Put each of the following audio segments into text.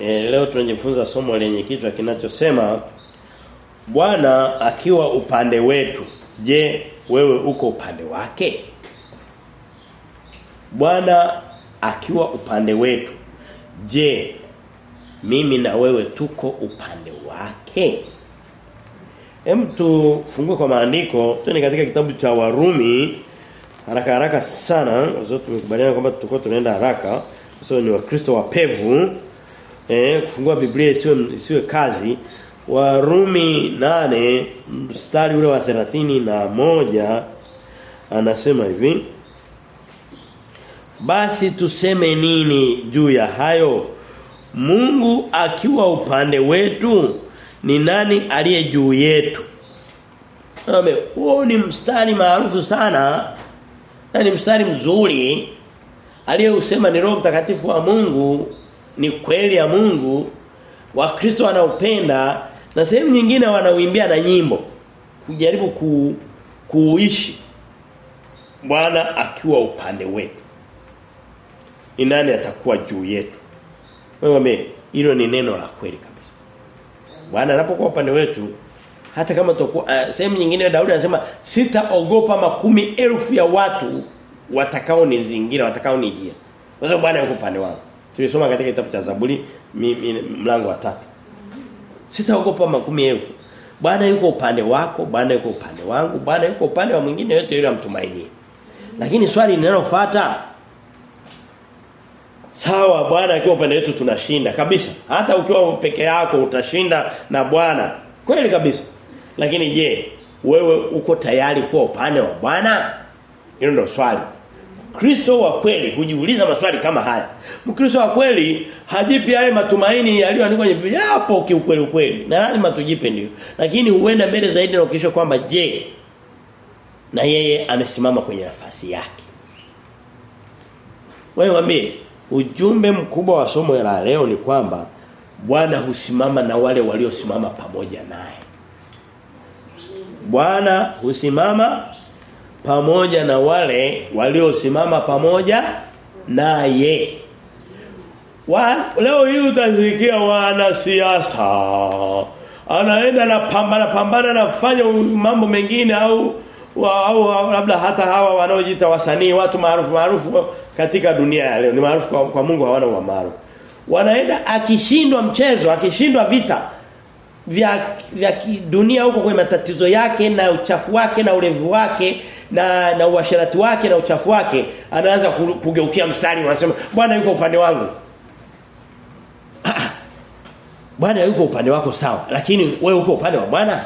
E, leo tunajifunza somo lenye kichwa kinachosema Bwana akiwa upande wetu. Je, wewe uko upande wake? Bwana akiwa upande wetu. Je, mimi na wewe tuko upande wake? Hem tufungue kwa maandiko, tuende katika kitabu cha Warumi haraka haraka sana, zote tumekubaliana kwamba tutakuwa tunaenda haraka. Sasa ni wakristo wapevu. Eh kufungua Biblia isiwe isiwe kazi. Warumi nane mstari ule wa thelathini na moja anasema hivi Basi tuseme nini juu ya hayo? Mungu akiwa upande wetu ni nani aliye juu yetu? Ame, huo ni mstari maarufu sana. Na ni mstari mzuri aliyeusema ni Roho Mtakatifu wa Mungu, ni kweli ya Mungu. Wakristo wanaupenda na sehemu nyingine wanauimbia na nyimbo kujaribu ku, kuishi Bwana akiwa upande wetu. Ni nani atakuwa juu yetu? Wewe hilo ni neno la kweli kabisa. Bwana anapokuwa upande wetu hata kama tutakuwa uh, sehemu nyingine Daudi anasema sitaogopa makumi elfu ya watu watakao nizingira watakao nijia. Kwa sababu Bwana yuko upande wangu. Tulisoma katika kitabu cha Zaburi mlango wa 3. Sitaogopa makumi elfu. Bwana yuko upande wako, Bwana yuko upande wangu, Bwana yuko upande wa mwingine yote yule amtumainie. Lakini swali linalofuata Sawa Bwana akiwa upande wetu tunashinda kabisa. Hata ukiwa peke yako utashinda na Bwana. Kweli kabisa. Lakini je, wewe uko tayari kuwa upande wa Bwana? Hilo ndio swali. Kristo wa kweli hujiuliza maswali kama haya. Mkristo wa kweli hajipi yale matumaini yaliyoandikwa kwenye Biblia hapo kiukweli kweli Na lazima tujipe ndio. Lakini huenda mbele zaidi na ukisha kwamba je na yeye amesimama kwenye nafasi yake. Wewe wambie ujumbe mkubwa wa somo la leo ni kwamba Bwana husimama na wale waliosimama pamoja naye. Bwana husimama pamoja na wale waliosimama pamoja naye. Wa, leo hii utasikia wanasiasa. Anaenda na pambana pambana nafanya mambo mengine au au labda hata hawa wanaojiita wasanii watu maarufu maarufu katika dunia ya leo. Ni maarufu kwa, kwa Mungu hawana wa maarufu wanaenda akishindwa mchezo akishindwa vita vya vya dunia huko kwenye matatizo yake na uchafu wake na ulevu wake na na uasherati wake na uchafu wake anaanza kugeukia mstari anasema bwana yuko upande wangu Bwana yuko upande wako sawa lakini wewe uko upande wa Bwana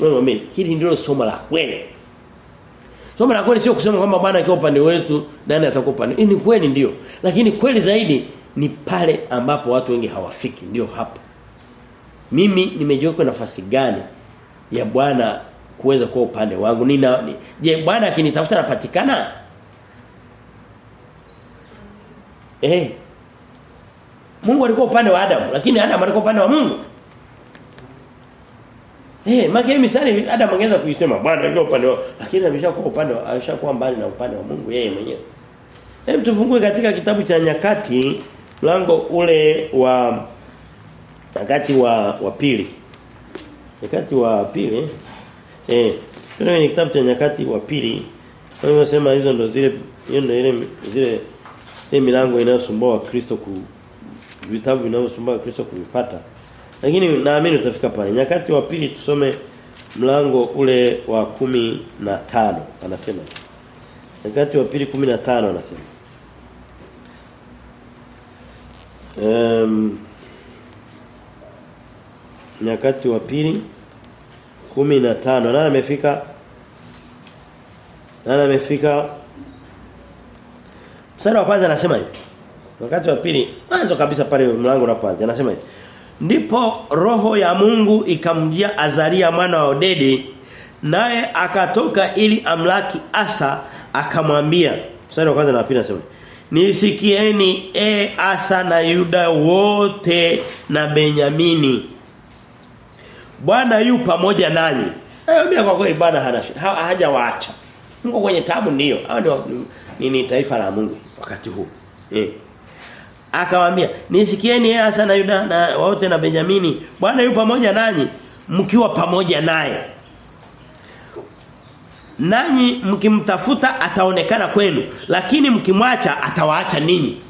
wewe mimi hili ndilo somo la kweli Somo la kweli sio kusema kwamba Bwana akiwa upande wetu nani atakuwa upande. Ni kweli ndio. Lakini kweli zaidi ni pale ambapo watu wengi hawafiki ndio hapa. Mimi nimejiweka nafasi gani ya Bwana kuweza kuwa upande wangu? Nina ni, je, Bwana akinitafuta napatikana? Eh. Mungu alikuwa upande wa Adam, lakini Adam alikuwa upande wa Mungu. Eh, maki misali Adam angeweza kuisema Bwana alikuwa upande wa lakini ameshakuwa upande wa ameshakuwa mbali na upande wa Mungu yeye mwenyewe. Hebu tufungue katika kitabu cha nyakati mlango ule wa nyakati wa wa pili. Nyakati wa pili eh tuna kwenye kitabu cha nyakati wa pili Kwa hiyo nasema hizo ndo zile hiyo ndo ile zile ile milango inayosumbua Kristo ku vitabu vinavyosumbua Kristo kuvipata. Lakini naamini utafika pale. Nyakati wa pili tusome mlango ule wa kumi na tano anasema. Nyakati wa pili kumi na tano anasema. Um, nyakati wa pili kumi na tano. Nani amefika? Nani amefika? Mstari wa kwanza anasema hivi. Wakati wa pili mwanzo kabisa pale mlango unapoanza anasema hivi. Ndipo roho ya Mungu ikamjia Azaria mwana wa Odedi naye akatoka ili amlaki Asa akamwambia. Mstari wa kwanza na pili anasema Nisikieni e Asa na Yuda wote na Benyamini Bwana yu pamoja nanyi. Hayo kwa kweli Bwana ha, hajawaacha. Mungu kwenye tabu ndio. Hao ndio ni, ni taifa la Mungu wakati huu. Eh. Akawaambia, "Nisikieni hasa na Yuda na wote na Benjamini, Bwana yu pamoja nanyi mkiwa pamoja naye." Nanyi mkimtafuta ataonekana kwenu, lakini mkimwacha atawaacha ninyi.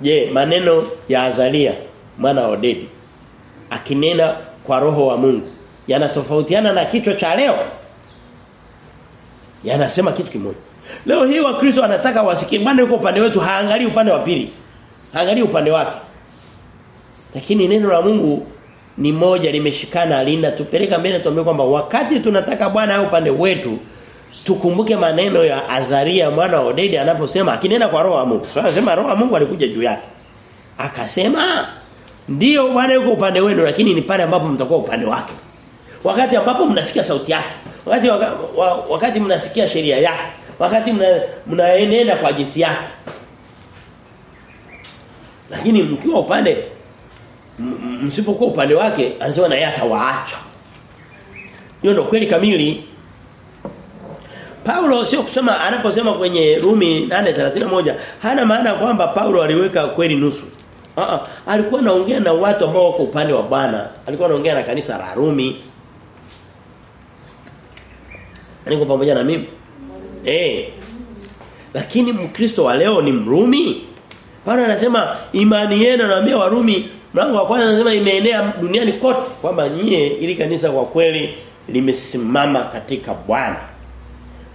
Je, maneno ya Azalia mwana wa Odedi akinena kwa roho wa Mungu yanatofautiana na kichwa cha leo? Yanasema kitu kimoja. Leo hii wakristo wanataka wasikie bwana yuko upande wetu haangalii upande wa pili. Haangalii upande wake. Lakini neno la Mungu ni moja limeshikana linatupeleka mbele tuambie kwamba wakati tunataka Bwana awe upande wetu tukumbuke maneno ya Azaria mwana wa Odedi anaposema akinena kwa roho wa Mungu. Sasa anasema roho wa Mungu alikuja juu yake. Akasema ndiyo Bwana yuko upande wenu lakini ni pale ambapo mtakuwa upande wake. Wakati ambapo mnasikia sauti yake. Wakati waka, wa, wakati mnasikia sheria yake. Wakati mna, mnaenenda kwa jinsi yake. Lakini mkiwa upande msipokuwa upande wake anasema na yeye atawaacha. Hiyo ndio kweli kamili. Paulo sio kusema anaposema kwenye Rumi 8:31 hana maana kwamba Paulo aliweka kweli nusu. Uh -uh. alikuwa anaongea na watu ambao wako upande wa Bwana. Alikuwa anaongea na kanisa la Rumi. Niko pamoja na mimi. Eh. Lakini Mkristo wa leo ni Mrumi. Paulo anasema imani yenu anawaambia Warumi mlango wa kwanza anasema imeenea duniani kote kwamba nyie ili kanisa kwa kweli limesimama katika Bwana.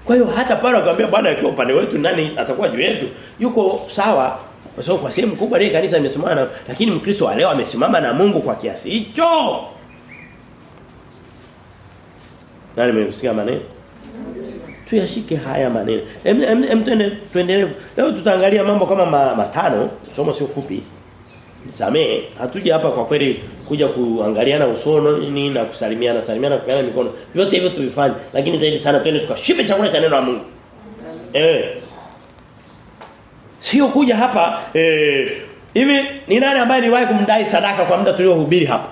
Kwa hiyo hata Paulo akamwambia Bwana akiwa upande wetu nani atakuwa juu yetu? Yuko sawa kwa sababu kwa sehemu kubwa ile kanisa limesimama lakini Mkristo wa leo amesimama na Mungu kwa kiasi hicho. Nani mmesikia maneno? Tuyashike haya maneno. Em, em, em tuende, tuendelee. Leo tutaangalia mambo kama ma, matano, somo sio fupi. Samee, hatuja hapa kwa kweli kuja kuangaliana usono nini na kusalimiana, salimiana kupeana mikono. Vyote hivyo tuvifanye, lakini zaidi sana twende tukashibe chakula cha neno la Mungu. Eh. Sio kuja hapa eh hivi ni nani ambaye niwahi kumdai sadaka kwa muda tuliohubiri hapa?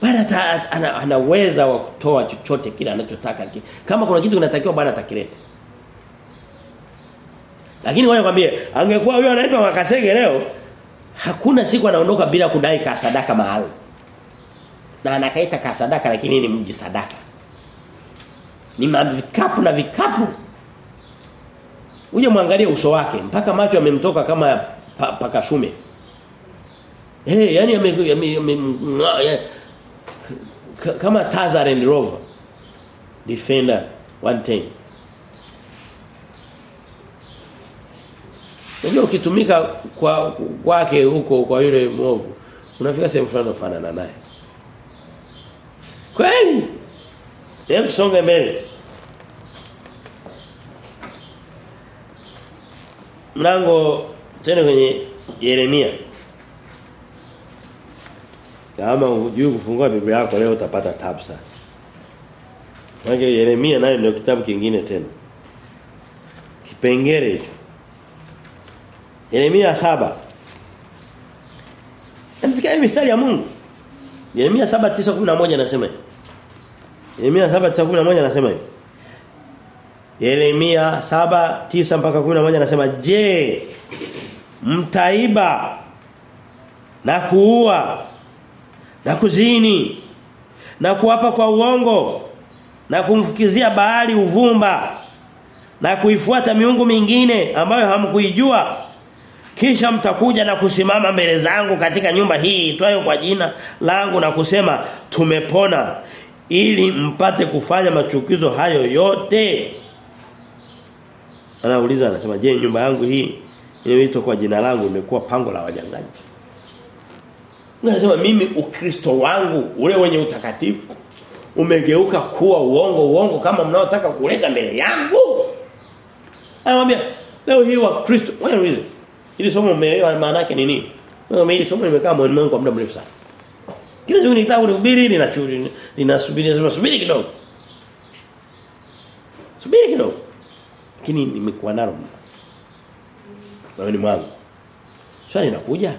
Bwana ana, anaweza wa kutoa chochote kile anachotaka. Kama kuna kitu kinatakiwa Bwana atakileta. Lakini wewe kwambie angekuwa huyo anaitwa Makasege leo hakuna siku anaondoka bila kudai ka sadaka maalum. Na anakaita ka sadaka lakini ni mji sadaka. Ni vikapu na vikapu. Uje muangalie uso wake mpaka macho yamemtoka kama pa, pakashume. Eh hey, yani yame, yame, yame ya, kama Tazar and Rover Defender 110 Unajua ukitumika kwa kwake huko kwa yule mwovu unafika sehemu fulani ufanana naye. Kweli? Hem songa mbele. Mlango tena kwenye Yeremia. Kama hujui kufungua Biblia yako leo utapata tabu sana. Maana Yeremia nayo ndio kitabu kingine tena. kipengere hicho. Yeremia saba Msikia mistari ya Mungu. Yeremia 7:9-11 anasema hivi. Yeremia 7:9-11 anasema hivi. Yeremia 7:9 mpaka 11 anasema je mtaiba na kuua na kuzini na kuapa kwa uongo na kumfukizia bahari uvumba na kuifuata miungu mingine ambayo hamkuijua? Kisha mtakuja na kusimama mbele zangu katika nyumba hii itwayo kwa jina langu na kusema tumepona ili mpate kufanya machukizo hayo yote anauliza anasema je nyumba yangu hii inayoitwa kwa jina langu imekuwa pango la wajangaji Unasema mimi ukristo wangu ule wenye utakatifu umegeuka kuwa uongo uongo kama mnaotaka kuleta mbele yangu. Anamwambia leo hii wa Kristo wewe it Ili somo umeelewa maana yake ni nini? Wewe hili somo limekaa moyoni mwangu kwa muda mrefu sana. Kila siku nitaka kuhubiri ninachuri ninasubiri nasema subiri kidogo. Subiri kidogo. Lakini nimekuwa nalo. Moyoni mwangu. Swali linakuja.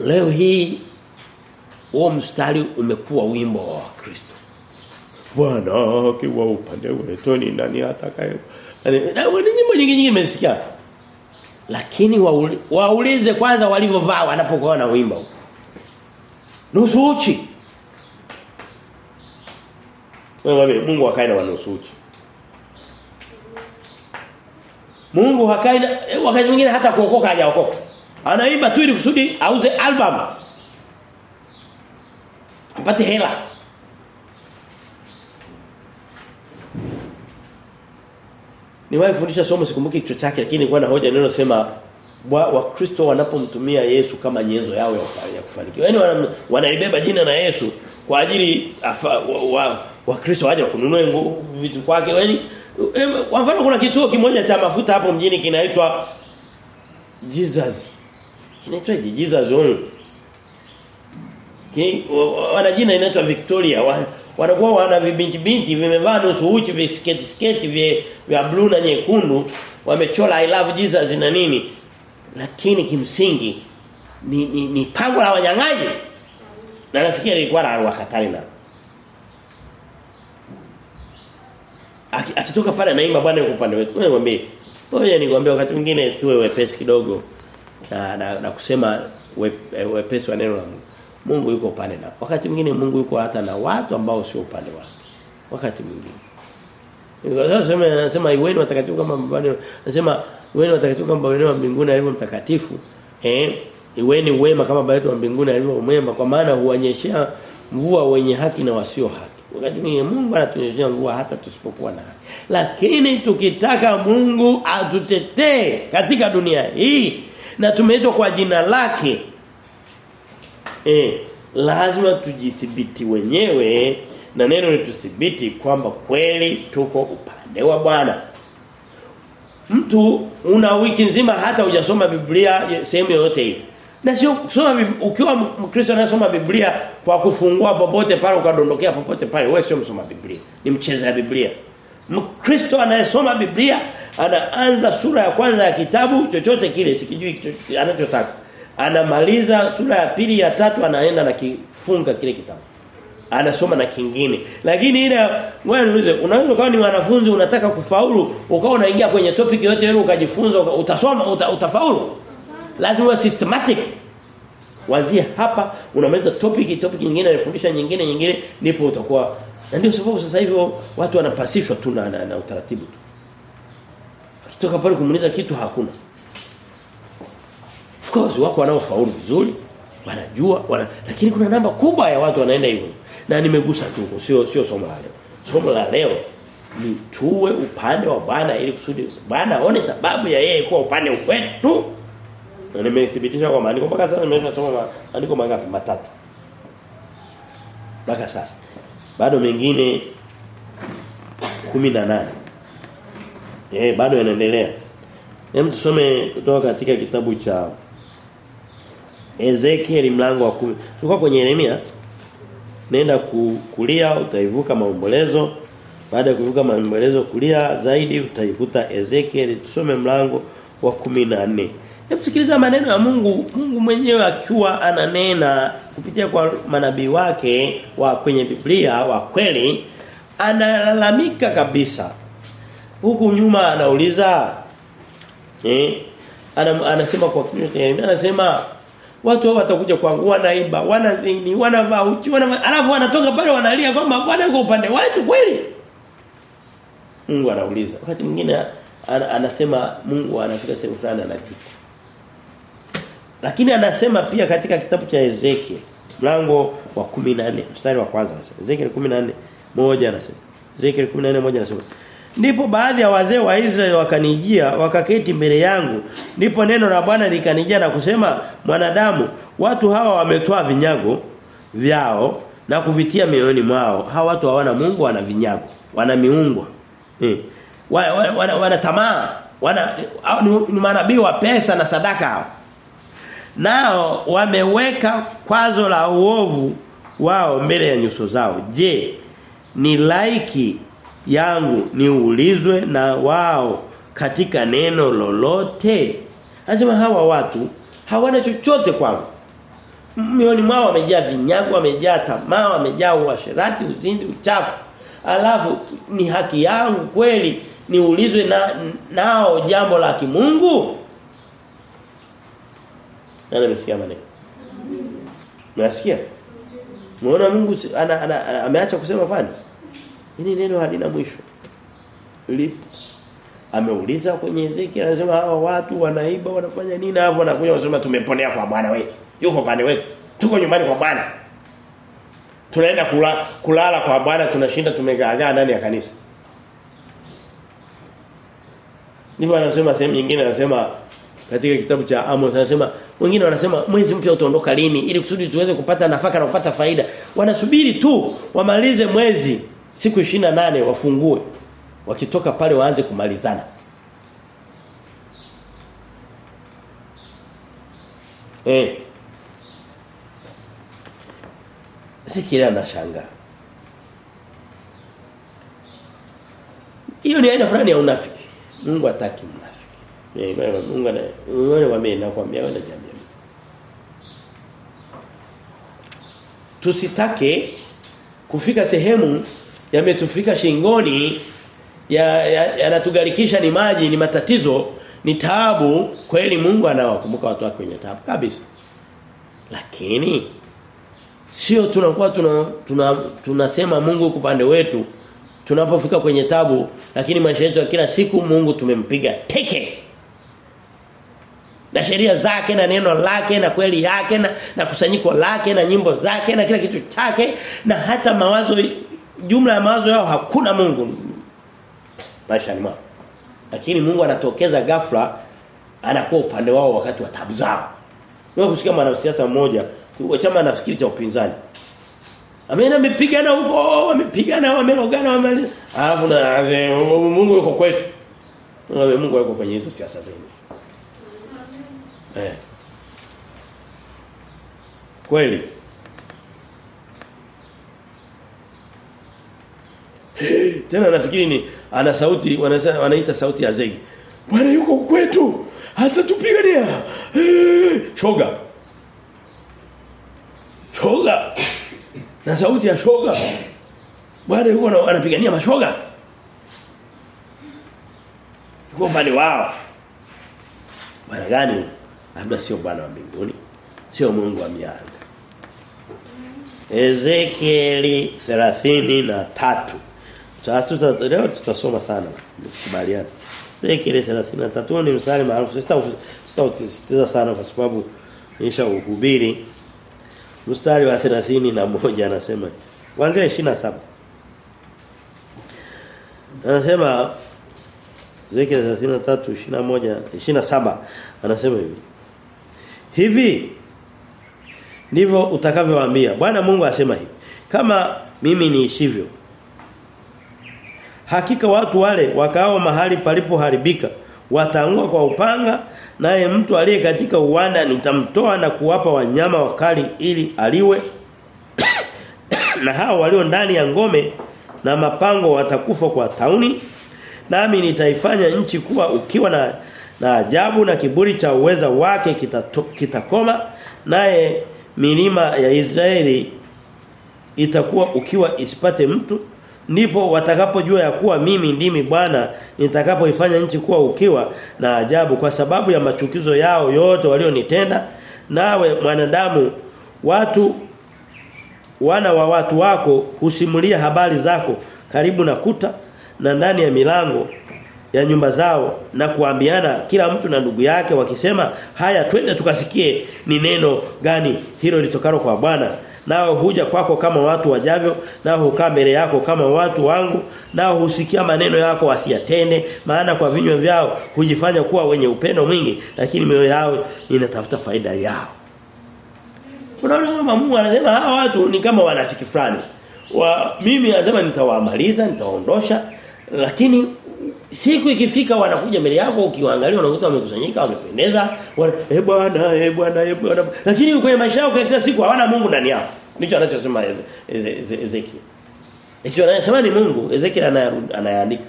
Leo hii huo mstari umekuwa wimbo wa Kristo. Bwana akiwa upande wetu ni nani atakaye na nyimbo nyingi nyingi nimesikia. Lakini waulize kwanza walivyovaa wanapokuwa wimbo Nusu uchi. Wewe Mungu akae na wanusu uchi. Mungu hakai wakati mwingine hata kuokoka hajaokoka. Anaimba tu ili kusudi auze album. Apate hela. Niwahi kufundisha somo sikumbuki kichwa chake lakini nilikuwa na hoja neno sema Wakristo wanapomtumia Yesu kama nyenzo yao ya kufanikiwa. Yaani wana, wanalibeba jina na Yesu kwa ajili Wakristo wa, wa waje kununua vitu kwake. Yaani kwa mfano kuna kituo kimoja cha mafuta hapo mjini kinaitwa Jesus. Kinaitwa Jesus Oil. Wana jina inaitwa Victoria. Wanakuwa wana vibinti binti vimevaa nusu uchi visketi sketi vya vya blue na nyekundu wamechora I love Jesus na nini lakini kimsingi ni ni, ni pango la wanyangaji na nasikia ilikuwa la wakatari na akitoka pale anaimba bwana yuko upande wetu. Wewe mwambie ngoja nikwambie wakati mwingine tuwe wepesi kidogo na na, na kusema we, wepesi wa neno la Mungu. Mungu yuko upande na wakati mwingine Mungu yuko hata na watu ambao sio upande wake. Wakati mwingine. Sasa anasema iweni watakatifu kama baba anasema iweni watakatifu kama baba wa mbinguni alivyo mtakatifu eh iweni wema kama baba yetu wa mbinguni alivyo mwema kwa maana huonyeshea mvua wenye haki na wasio haki wakati mwingine Mungu anatunyeshea mvua hata tusipokuwa na haki lakini tukitaka Mungu atutetee katika dunia hii na tumeitwa kwa jina lake eh lazima tujithibiti wenyewe na neno lituthibiti kwamba kweli tuko upande wa Bwana. Mtu una wiki nzima hata hujasoma Biblia sehemu yoyote ile. Na sio kusoma ukiwa Mkristo anasoma Biblia kwa kufungua popote pale ukadondokea popote pale wewe sio msoma Biblia. Ni mcheza Biblia. Mkristo anayesoma Biblia anaanza sura ya kwanza ya kitabu chochote kile sikijui anachotaka. Anamaliza sura ya pili ya tatu anaenda na kifunga kile kitabu anasoma na kingine lakini ile wewe niulize unaweza kama ni wanafunzi unataka kufaulu ukawa unaingia kwenye topic yote ile ukajifunza utasoma uta, utafaulu lazima uwe systematic. Wazia hapa unamaliza topic topic nyingine anafundisha nyingine nyingine ndipo utakuwa na ndio sababu sasa hivi watu wanapasishwa tu na, na, na utaratibu tu. Kitoka pale kumuuliza kitu hakuna. Of course wako wanaofaulu vizuri wanajua wana, lakini kuna namba kubwa ya watu wanaenda hivyo. Na nimegusa tu sio sio somo la leo. Somo la leo ni tuwe upande wa Bwana ili kusudi Bwana aone sababu ya yeye kuwa upande wetu nimethibitisha kwa maandiko mpaka sasa nimeshasoma maandiko mangapi matatu. Mpaka sasa. Bado mengine 18 eh bado yanaendelea. Hem tusome kutoka katika kitabu cha Ezekiel mlango wa 10 tulikuwa kwenye Yeremia. Nenda kulia utaivuka maombolezo. Baada ya kuvuka maombolezo kulia zaidi utaikuta Ezekiel tusome mlango wa 14 hebu sikiliza maneno ya Mungu. Mungu mwenyewe akiwa ananena kupitia kwa manabii wake wa kwenye Biblia wa kweli analalamika kabisa. Huku nyuma anauliza eh ana, anasema kwa kinywa anasema watu hao watakuja kwangu wanaiba wanazini wanavaa uchi wanavaa alafu wanatoka pale wanalia kwamba bwana yuko upande wetu kweli. Mungu anauliza. Wakati mwingine anasema Mungu anafika sehemu fulani anajuta lakini anasema pia katika kitabu cha Ezekiel mlango wa 14 mstari wa kwanza anasema Ezekiel 14 moja anasema Ezekiel 14 moja anasema Ndipo baadhi ya wazee wa Israeli wakanijia wakaketi mbele yangu. Ndipo neno la Bwana likanijia na kusema mwanadamu watu hawa wametoa vinyago vyao na kuvitia mioyoni mwao. Hawa watu hawana Mungu wana vinyago wana miungwa. Eh wana, wana, wana, wana tamaa wana ni, ni manabii wa pesa na sadaka hao nao wameweka kwazo la uovu wao mbele ya nyuso zao. Je ni laiki yangu niulizwe na wao katika neno lolote? Anasema hawa watu hawana chochote kwangu. Mioni mwao wamejaa vinyago wamejaa tamaa wamejaa uasherati uzinzi uchafu. Alafu ni haki yangu kweli niulizwe na nao jambo la kimungu? Nani amesikia maneno? Unasikia? Muona Mungu ana, ana, ana, ameacha kusema pale. Hili neno halina mwisho. Lipo. Ameuliza kwenye Ezekiel anasema hawa watu wanaiba wanafanya nini hapo wanakuja wanasema tumeponea kwa Bwana wetu. Yuko pande wetu. Tuko nyumbani kwa Bwana. Tunaenda kula, kulala kwa Bwana tunashinda tumegaagaa ndani ya kanisa. Ndivyo anasema sehemu nyingine anasema katika kitabu cha Amos anasema wengine wanasema mwezi mpya utaondoka lini ili kusudi tuweze kupata nafaka na kupata faida. Wanasubiri tu wamalize mwezi siku 28 wafungue. Wakitoka pale waanze kumalizana. Eh. Sikila na shanga. Hiyo ni aina fulani ya unafiki. Mungu hataki. Eh, Mungu wale wamena wale jamii. Tusitake kufika sehemu yametufika shingoni yanatugarikisha ya, ya ni maji ni matatizo ni taabu. Kweli Mungu anawakumbuka watu wake kwenye taabu kabisa. Lakini sio tunakuwa tuna, tuna tunasema Mungu upande wetu. Tunapofika kwenye tabu lakini maisha yetu ya kila siku Mungu tumempiga teke na sheria zake na neno lake na kweli yake na, na kusanyiko lake na nyimbo zake na kila kitu chake na hata mawazo jumla ya mawazo yao hakuna Mungu maisha mwao lakini Mungu anatokeza ghafla anakuwa upande wao wakati wa tabu zao wewe kusikia mwanasiasa mmoja chama nafikiri cha upinzani Amena amepigana huko, amepigana, wamerogana, wamali. Alafu na Mungu yuko kwetu. Mungu yuko kwenye hizo siasa zenu. Eh. Kweli. Tena nafikiri ni ana sauti wanaita sauti ya zegi. Bwana yuko kwetu. Hata tupigania. Shoga. Shoga. Na sauti ya shoga. Bwana yuko anapigania mashoga. Yuko mbali wao. Bwana gani? Labda sio Bwana wa mbinguni. Sio Mungu wa mianga. Ezekieli 33. Tatu leo tutasoma sana. Kubaliana. Ezekieli 33 ni mstari maarufu. Sitausisitiza sana kwa sababu nisha uhubiri. Mstari wa 30 na anasema kuanzia 27. Anasema Ezekieli 33 21 27 anasema hivi. Hivi ndivyo utakavyowaambia. Bwana Mungu asema hivi. Kama mimi niishivyo Hakika watu wale wakao mahali palipoharibika wataangua kwa upanga naye mtu aliye katika uwanda nitamtoa na kuwapa wanyama wakali ili aliwe na hao walio ndani ya ngome na mapango watakufa kwa tauni nami nitaifanya nchi kuwa ukiwa na na ajabu na kiburi cha uweza wake kitakoma. Kita naye milima ya Israeli itakuwa ukiwa isipate mtu. Ndipo watakapojua ya kuwa mimi ndimi Bwana nitakapoifanya nchi kuwa ukiwa na ajabu kwa sababu ya machukizo yao yote walionitenda. Nawe mwanadamu watu wana wa watu wako husimulia habari zako karibu na kuta na ndani ya milango ya nyumba zao na kuambiana kila mtu na ndugu yake wakisema haya twende tukasikie ni neno gani hilo litokalo kwa Bwana. Nao huja kwako kama watu wajavyo nao hukaa mbele yako kama watu wangu nao husikia maneno yako wasiyatende maana kwa vinywa vyao hujifanya kuwa wenye upendo mwingi lakini mioyo yao inatafuta faida yao. Unaona kama Mungu anasema hawa watu ni kama wanafiki fulani. Wa mimi anasema nitawaamaliza nitaondosha lakini siku ikifika wanakuja mbele yako ukiwaangalia unakuta wamekusanyika wamependeza eh bwana eh bwana eh bwana. Lakini kwenye maisha yao kila siku hawana Mungu ndani yao ndicho anachosema Ezekiel. Hicho anasema ni Mungu. Ezekiel anayaandika.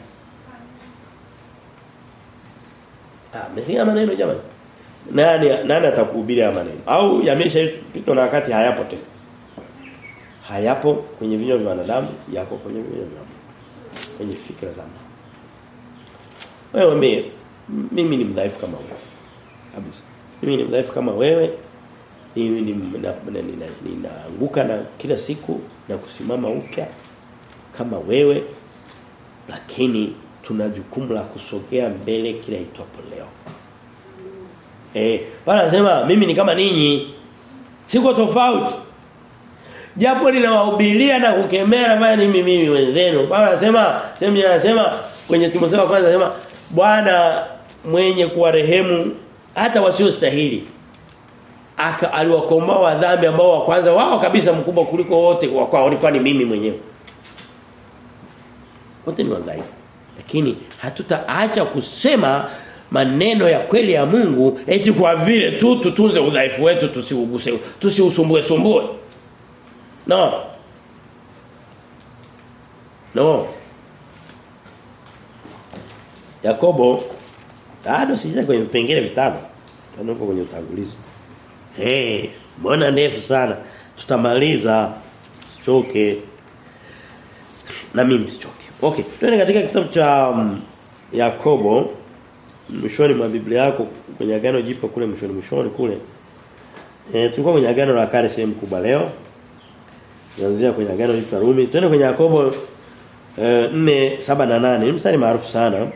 Ah mesikia maneno jamani? Nani nani atakuhubiri haya maneno? Au yameshapitwa na wakati hayapo tena? Hayapo kwenye vinywa vya wanadamu yako kwenye vinywa vya kwenye fikra za Wewe mimi ni mdhaifu kama wewe. Kabisa. Mimi ni mdhaifu kama wewe. Mimi ni ninaanguka na kila siku na kusimama upya kama wewe lakini tuna jukumu la kusogea mbele kila itwapo leo. Eh, bana anasema mimi ni kama ninyi. Siko tofauti. Japo ninawahubiria na kukemea na mimi mimi wenzenu. Bwana anasema, sema anasema kwenye Timotheo wa kwanza anasema Bwana mwenye kuwa rehemu hata wasiostahili. Aka aliwakomboa wa dhambi ambao wa kwanza wao kabisa mkubwa kuliko wote kwa kwao ni ni mimi mwenyewe. Wote ni wadhaifu. Lakini hatutaacha kusema maneno ya kweli ya Mungu eti kwa vile tu tutunze udhaifu wetu tusiuguse tusiusumbue sumbue. No. No. Yakobo bado sija kwenye vipengele vitano. Tano kwenye utangulizi. Eh, hey, mbona ndefu sana? Tutamaliza choke na mimi sichoke. Okay, twende katika kitabu cha um, Yakobo mwishoni mwa Biblia yako kwenye agano jipo kule mwishoni mwishoni kule. Eh tulikuwa kwenye agano la kale sehemu kubwa leo. Tuanzia kwenye agano la Rumi. Twende kwenye Yakobo eh 4 7 na 8. Ni mstari maarufu sana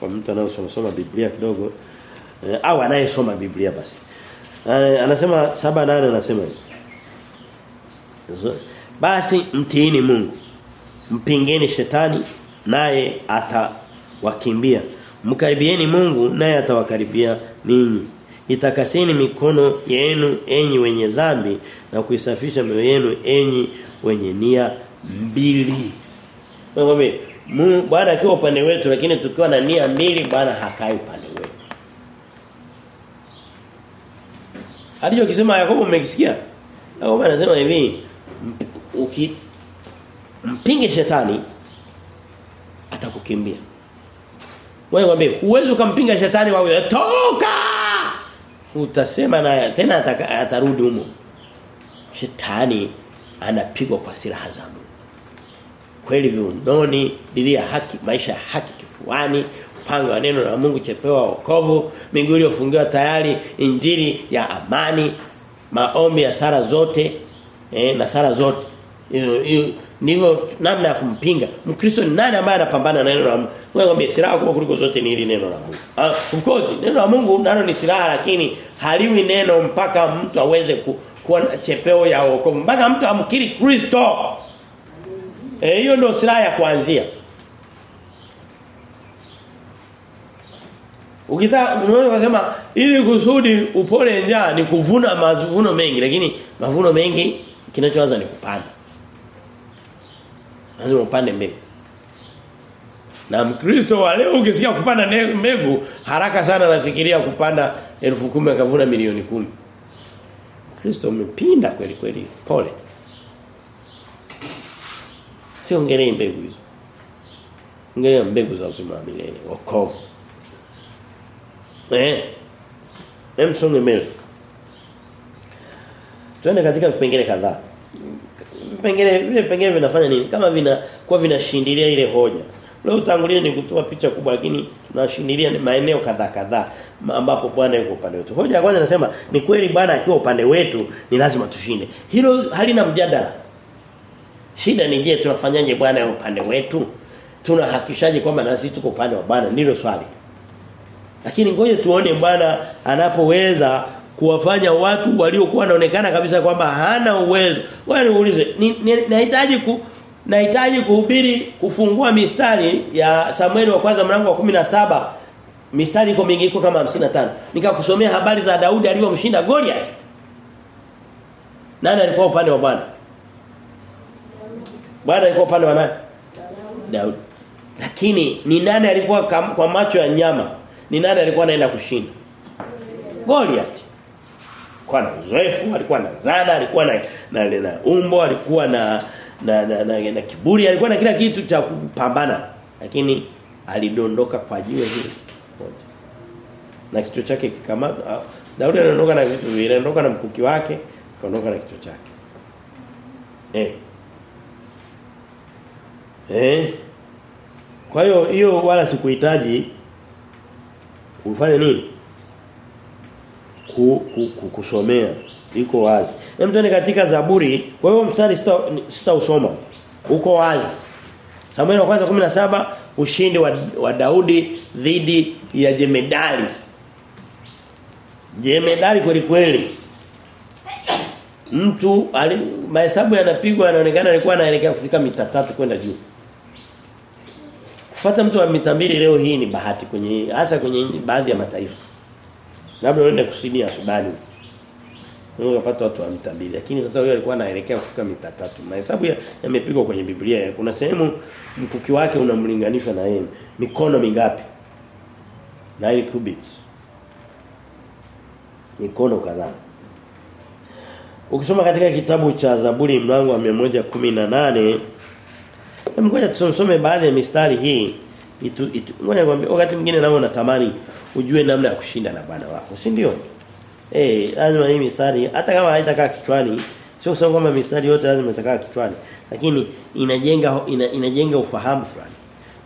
kwa mtu anayesoma soma Biblia kidogo eh, au anayesoma Biblia basi. Eh, anasema 7 8 anasema hivi. Basi mtiini Mungu. Mpingeni shetani naye atawakimbia. Mkaribieni Mungu naye atawakaribia ninyi. Itakaseni mikono yenu enyi wenye dhambi na kuisafisha mioyo yenu enyi wenye nia mbili. Bwana akiwa upande wetu lakini tukiwa na nia mbili Bwana hakai upande wetu. Alicho kisema Yakobo mmekisikia? Yakobo anasema hivi uki mpinge shetani atakukimbia. Wewe mwambie huwezi ukampinga shetani wao toka. Utasema na tena atarudi humo. Shetani anapigwa kwa silaha za Mungu. Kweli viunoni, dilia haki, maisha ya haki kifuani, upanga wa neno la Mungu chepewa wokovu, miguu iliyofungiwa tayari, injili ya amani, maombi ya sara zote, eh, na sara zote. Ndivyo namna ya kumpinga. Mkristo ni nani ambaye anapambana na neno la Mungu? Wewe ngombe silaha kubwa kuliko zote ni hili neno la Mungu. Uh, of course neno la Mungu nalo ni silaha lakini haliwi neno mpaka mtu aweze ku, kuwa chepeo ya wokovu. Mpaka mtu amkiri Kristo. Eh hiyo ndio silaha ya kuanzia. Ukitaka unaweza kusema ili kusudi upone njaa ni kuvuna mavuno mengi lakini mavuno mengi kinachoanza ni kupanda. Lazima upande mbegu. Na Mkristo wa leo ukisikia kupanda mbegu haraka sana nafikiria kupanda elfu akavuna milioni kumi. Kristo umepinda kweli kweli. Pole. Sio ongelee mbegu hizo. Ongelea mbegu za uzima milele, wokovu. Eh. Emsonge mbele. Tuende katika vipengele kadhaa. Vipengele vile vipengele vinafanya nini? Kama vina kwa vinashindilia ile hoja. Leo utangulia ni kutoa picha kubwa lakini tunashindilia maeneo kadhaa kadhaa ambapo Bwana yuko upande wetu. Hoja ya kwanza nasema ni kweli Bwana akiwa upande wetu ni lazima tushinde. Hilo halina mjadala. Shida ni je tunafanyaje Bwana ya upande wetu? Tunahakishaje kwamba nasi tuko upande wa Bwana? Ndilo swali. Lakini ngoje tuone Bwana anapoweza kuwafanya watu waliokuwa wanaonekana kabisa kwamba hana uwezo. Wewe niulize, nahitaji ku nahitaji kuhubiri kufungua mistari ya Samueli wa kwanza mlango wa 17 mistari iko mingi iko kama 55 nikakusomea habari za Daudi aliyomshinda Goliath nani alikuwa upande wa Bwana Bwana alikuwa upande wa nani? Daudi. Lakini ni nani alikuwa kwa macho ya nyama? Ni nani alikuwa anaenda kushinda? Goliath. Alikuwa na uzoefu alikuwa na zana alikuwa na na, na, na umbo alikuwa na na, na, na, na kiburi alikuwa na kila kitu cha kupambana. Lakini alidondoka kwa jiwe hili. Na kichwa chake kama Daudi anaondoka na vitu vile anaondoka na mkuki wake anaondoka na kichwa chake. Eh eh kwa hiyo hiyo wala sikuhitaji ufanye nini? Ku, ku, ku, kusomea iko wazi. Hem tuende katika Zaburi, kwa hiyo mstari sita, sita. Uko wazi. Samueli wa kwanza 17 ushindi wa, wa Daudi dhidi ya Jemedali. Jemedali kweli kweli. Mtu mahesabu yanapigwa yanaonekana alikuwa anaelekea kufika mita tatu kwenda juu. Kupata mtu mbili leo hii ni bahati kwenye hasa kwenye baadhi ya mataifa. Labda uende kusini ya Sudani. Unaweza kupata watu wa mita mbili lakini sasa huyo alikuwa anaelekea kufika mita tatu. Mahesabu yamepigwa kwenye Biblia. Kuna sehemu mkuki wake unamlinganishwa na yeye. Mikono mingapi? 9 cubits. Mikono kadhaa. Ukisoma katika kitabu cha Zaburi mlango wa 118 Ngoja tusome baadhi ya mistari hii. Itu, itu ngoja kwambie wakati mwingine nao natamani ujue namna ya kushinda na bwana wako, si ndio? Eh, lazima hii mistari hata kama haitakaa kichwani, sio kusema kwamba mistari yote lazima itakaa kichwani, lakini inajenga ina, inajenga ufahamu fulani.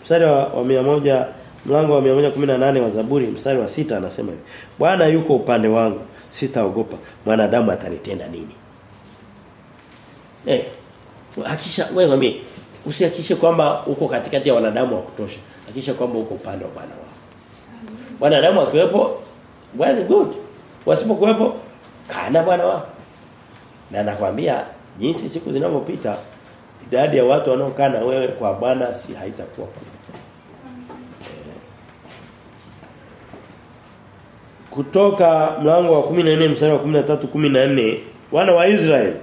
Mstari wa, wa 100 mlango wa 118 wa Zaburi mstari wa sita anasema hivi. Bwana yuko upande wangu, sitaogopa. Mwanadamu atanitenda nini? Eh. Hakisha wewe mwambie usihakishe kwamba uko katikati ya wanadamu wa kutosha. Hakisha kwamba uko upande wa Bwana wako. Wanadamu akiwepo well good. Wasipokuwepo kana Bwana wako. Na nakwambia jinsi siku zinavyopita idadi ya watu wanaokaa na wewe kwa Bwana si haitakuwa Kutoka mlango wa 14 mstari wa 13 14 wana wa Israeli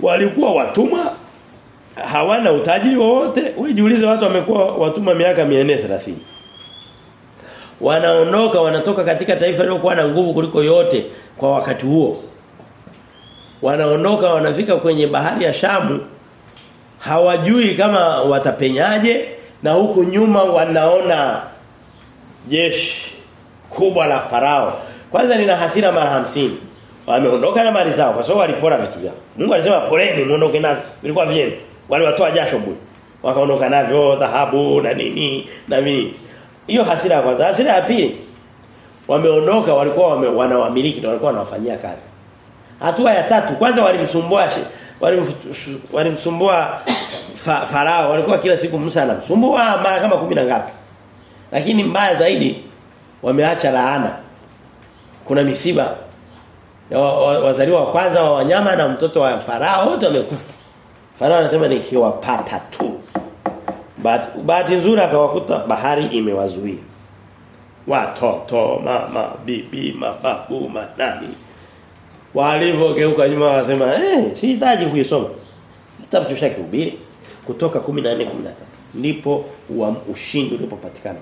walikuwa watumwa hawana utajiri wowote. Wajiulize watu wamekuwa watumwa miaka 430. Wanaondoka wanatoka katika taifa lilokuwa na nguvu kuliko yote kwa wakati huo. Wanaondoka wanafika kwenye bahari ya Shamu hawajui kama watapenyaje na huku nyuma wanaona jeshi kubwa la farao. Kwanza nina hasira mara hamsini Wameondoka na mali zao kwa sababu walipora vitu vyao. Mungu alisema poleni muondoke nazo. Vilikuwa vyenu. Waliwatoa jasho bure. Wakaondoka navyo dhahabu na nini na nini. Hiyo hasira ya kwanza. Hasira ya pili. Wameondoka walikuwa wame, wanawamiliki na walikuwa wanawafanyia kazi. Hatua ya tatu kwanza walimsumbua walimsumbua fa, farao walikuwa kila siku Musa anamsumbua mara kama kumi na ngapi. Lakini mbaya zaidi wameacha laana. Kuna misiba wazaliwa wa kwanza wa wanyama na mtoto wa farao wote wamekufa. Farao anasema nikiwapata tu. Bahati nzuri akawakuta bahari imewazuia. Watoto, mama, bibi, mababu, manani. Walivyogeuka nyuma wakasema, "Eh, sihitaji kuisoma." Kitabu tushakihubiri kutoka 14 13. Ndipo ushindi ulipopatikana.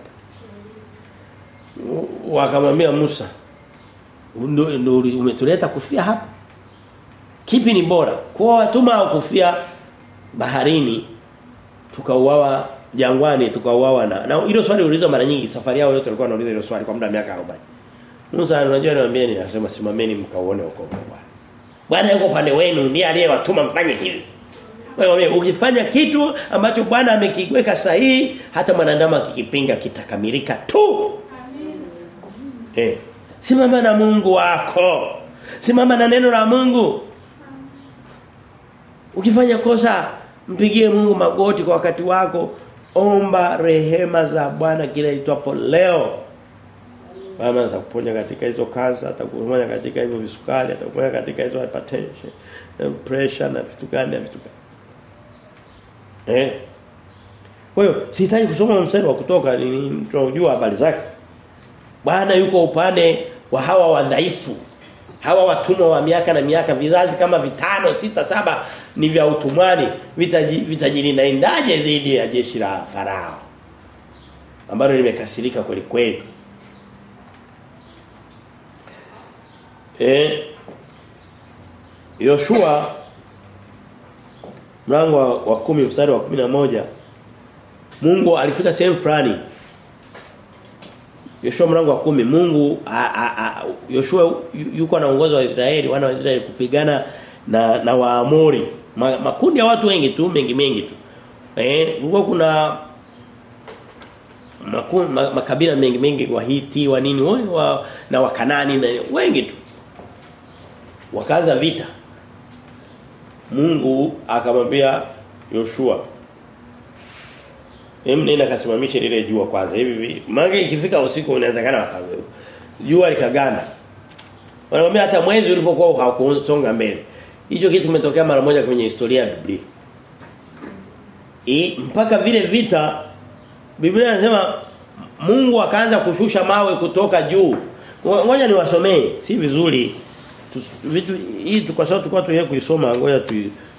Wakamwambia Musa, ndio umetuleta kufia hapa kipi ni bora Kuoa watuma au kufia baharini tukauawa jangwani tukauawa na na hilo swali ulizo mara nyingi safari yao yote walikuwa wanauliza hilo swali kwa muda wa miaka 40 Musa unajua ni anasema simameni mkaone huko Bwana Bwana yuko pande wenu ndiye aliyewatuma mfanye hivi wewe ukifanya kitu ambacho Bwana amekiweka sahihi hata mwanadamu akikipinga kitakamilika tu Amen. Eh Simama na Mungu wako. Simama na neno la Mungu. Ukifanya kosa, mpigie Mungu magoti kwa wakati wako. Omba rehema za Bwana kila itwapo leo. Bwana atakuponya katika hizo kansa, atakuponya katika hizo visukari, atakuponya katika hizo hypertension, pressure na vitu gani na vitu gani. Eh? Kwa hiyo sihitaji kusoma mstari wa kutoka ni tunajua habari zake. Bwana yuko upande wa hawa wadhaifu. Hawa watumwa wa miaka na miaka vizazi kama vitano, sita, saba ni vya utumwani. Vitajilindaje dhidi ya jeshi la farao? Ambalo limekasirika kweli kweli. Eh Yoshua mlango wa, wa kumi mstari wa kumi na moja Mungu alifika sehemu fulani Yoshua mlango wa kumi Mungu a, a, a, Yoshua yuko anaongoza wa Israeli wana wa Israeli kupigana na na Waamori. Ma, makundi ya watu wengi tu mengi mengi tu. Eh kulikuwa kuna makundi, ma, makabila mengi mengi wa Hiti wa nini wa, na wakanani na wengi tu. Wakaanza vita. Mungu akamwambia Yoshua Hem nenda kasimamishe lile jua kwanza hivi maana ikifika usiku inawezekana jua likaganda Wanamwambia hata mwezi ulipokuwa haukusonga mbele hicho kitu kimetokea mara moja kwenye historia ya Biblia E, mpaka vile vita Biblia inasema Mungu akaanza kushusha mawe kutoka juu. Ngoja niwasomee, si vizuri. Vitu hii kwa sababu tulikuwa tuye kuisoma, ngoja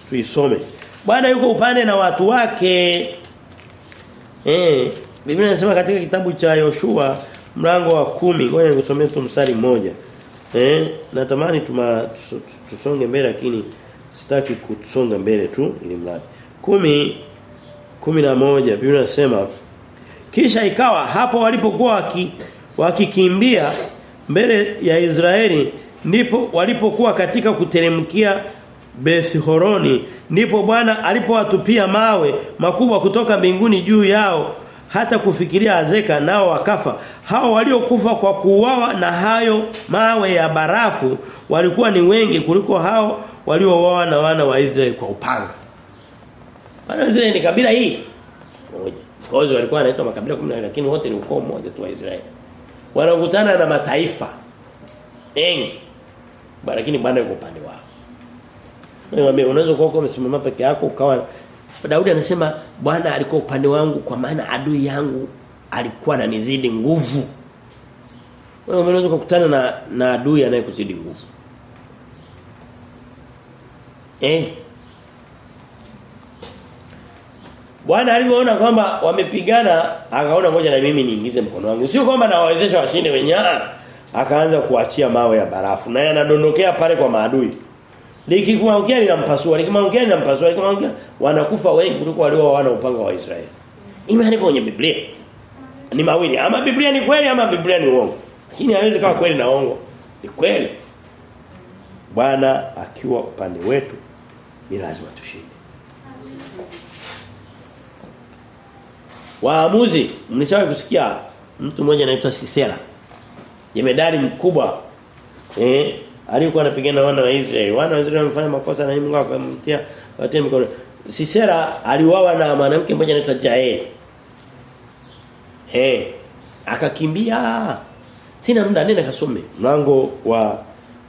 tuisome. Bwana yuko upande na watu wake. Eh, Biblia inasema katika kitabu cha Yoshua mlango wa kumi ngoja nikusomee tu mstari mmoja. Eh, natamani tuma tusonge mbele lakini sitaki kusonga mbele tu ili mradi. Kumi kumi na moja Biblia inasema kisha ikawa hapo walipokuwa waki, wakikimbia mbele ya Israeli ndipo walipokuwa katika kuteremkia Bethhoroni ndipo Bwana alipowatupia mawe makubwa kutoka mbinguni juu yao hata kufikiria azeka nao wakafa hao waliokufa kwa kuuawa na hayo mawe ya barafu walikuwa ni wengi kuliko hao waliouawa na wana wa Israeli kwa upanga wana wa Israeli ni kabila hii moja Of walikuwa wanaitwa makabila 10 lakini wote ni ukoo mmoja tu wa Israeli. Wanakutana na mataifa mengi. Lakini Bwana yuko upande wao. Wewe unaweza kuwa umesimama peke yako ukawa Daudi anasema Bwana alikuwa upande wangu kwa maana adui yangu alikuwa ananizidi nguvu. Wewe unaweza kukutana na na adui anayekuzidi nguvu. Eh Bwana alipoona kwamba wamepigana akaona moja na mimi niingize mkono wangu. Sio kwamba nawawezesha washinde wenyewe. Akaanza kuachia mawe ya barafu na yanadondokea pale kwa maadui. Likimwangukia linampasua, likimwangukia linampasua, likimwangukia wanakufa wengi kuliko walio wana upanga wa Israeli. Imeandikwa kwenye Biblia. Ni mawili, ama Biblia ni kweli ama Biblia ni uongo. Lakini haiwezi kuwa kweli na uongo. Ni kweli. Bwana akiwa upande wetu ni lazima tushinde. Waamuzi, mlishawahi kusikia mtu mmoja anaitwa Sisera. Jemedari mkubwa. Eh, alikuwa anapigana wana wa Israeli. Wana wa Israeli wamefanya makosa na Mungu akamtia watie mikono. Sisera aliuawa na mwanamke mmoja anaitwa Jael. Eh, akakimbia. Sina muda nenda kasome. Mlango wa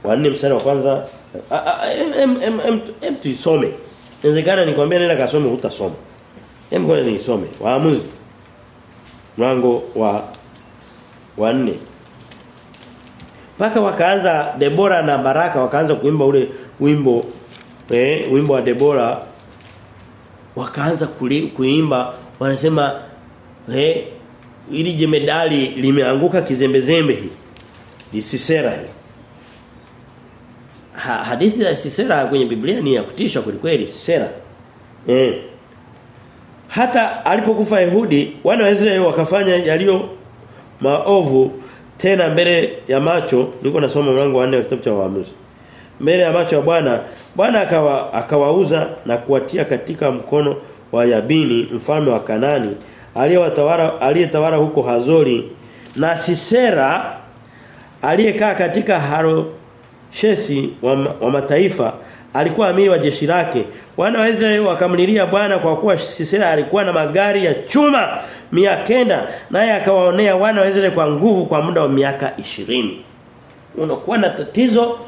wa 4 mstari wa kwanza. Em tusome. Inawezekana nikwambia nenda kasome utasoma. Hem ngoja nisome. Waamuzi mlango wa wa 4 Paka wakaanza Debora na Baraka wakaanza kuimba ule wimbo eh wimbo wa Debora. Wakaanza kuimba wanasema eh ili jemedali limeanguka kizembezembe hii. Ni Sisera hii. Ha, hadithi ya Sisera kwenye Biblia ni ya kutisha kweli Sisera. Eh. Hata alipokufa Yehudi wana wa Israeli wakafanya yaliyo maovu tena mbele ya macho niko nasoma mlango wa 4 wa kitabu cha waamuzi. Mbele ya macho ya Bwana Bwana akawa akawauza na kuwatia katika mkono wa Yabini mfalme wa Kanani aliyewatawala aliyetawala huko Hazori na Sisera aliyekaa katika Haro Shesi wa, wa mataifa alikuwa amiri wa jeshi lake. Wana wa Israeli wakamlilia Bwana kwa kuwa Sisera alikuwa na magari ya chuma mia kenda naye akawaonea wana wa kwa nguvu kwa muda wa miaka ishirini. Unakuwa na tatizo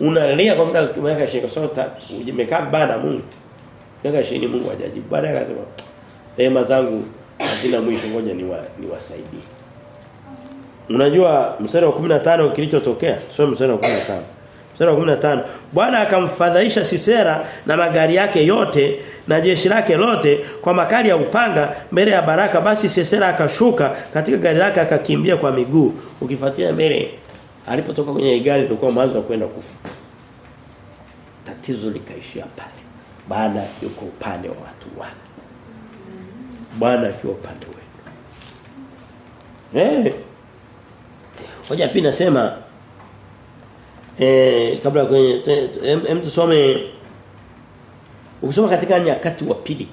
unalia kwa muda wa miaka 20 kwa sababu umekaa Mungu. Miaka 20 Mungu hajajibu. Baadaye akasema rehema zangu hazina mwisho ngoja niwa, niwasaidie. Unajua mstari wa 15 kilichotokea sio mstari wa 15 Mstari wa 15 Bwana akamfadhaisha Sisera na magari yake yote na jeshi lake lote kwa makali ya upanga mbele ya baraka. Basi Sisera akashuka katika gari lake akakimbia kwa miguu. Ukifuatia mbele alipotoka kwenye gari tulikuwa mwanzo wa kwenda kufa. Tatizo likaishia pale. Bwana yuko upande wa watu wake. Bwana akiwa upande wetu eh? Hoja pia nasema eh kabla kwenye hem tusome ukisoma katika nyakati wa pili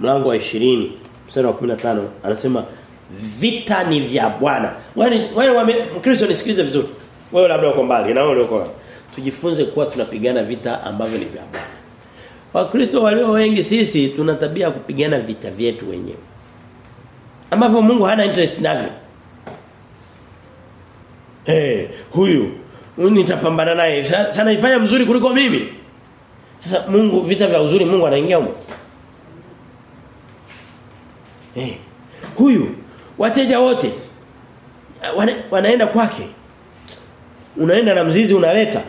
mlango wa 20 mstari wa 15 anasema vita ni vya Bwana. Wewe wewe Mkristo nisikilize vizuri. Wewe labda uko mbali na wewe uko Tujifunze kuwa tunapigana vita ambavyo ni vya Bwana. Wakristo walio wengi sisi tuna tabia kupigana vita vyetu wenyewe. Ambavyo Mungu hana interest navyo. Eh, huyu nitapambana naye. Sana ifanya mzuri kuliko mimi. Sasa Mungu vita vya uzuri Mungu anaingia huko. Eh. Huyu wateja wote wana, wanaenda kwake. Unaenda na mzizi unaleta.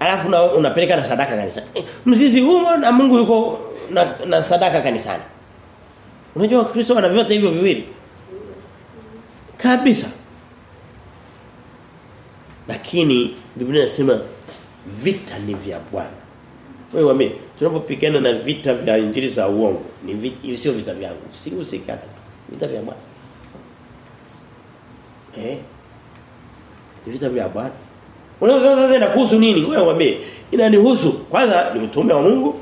Alafu una, unapeleka na sadaka kanisani. Eh, mzizi huo na Mungu yuko na, na sadaka kanisani. Unajua Kristo wana vyote hivyo viwili. Kabisa. Lakini Biblia inasema vita ni vya Bwana. Wewe wame tunapopigana na vita vya injili za uongo ni vita sio vita vyangu. Sihusika vita vya Bwana. Eh? Ni vita vya Bwana. Unaweza sasa inakuhusu nini? Wewe wame inanihusu. Kwanza ni utume wa Mungu.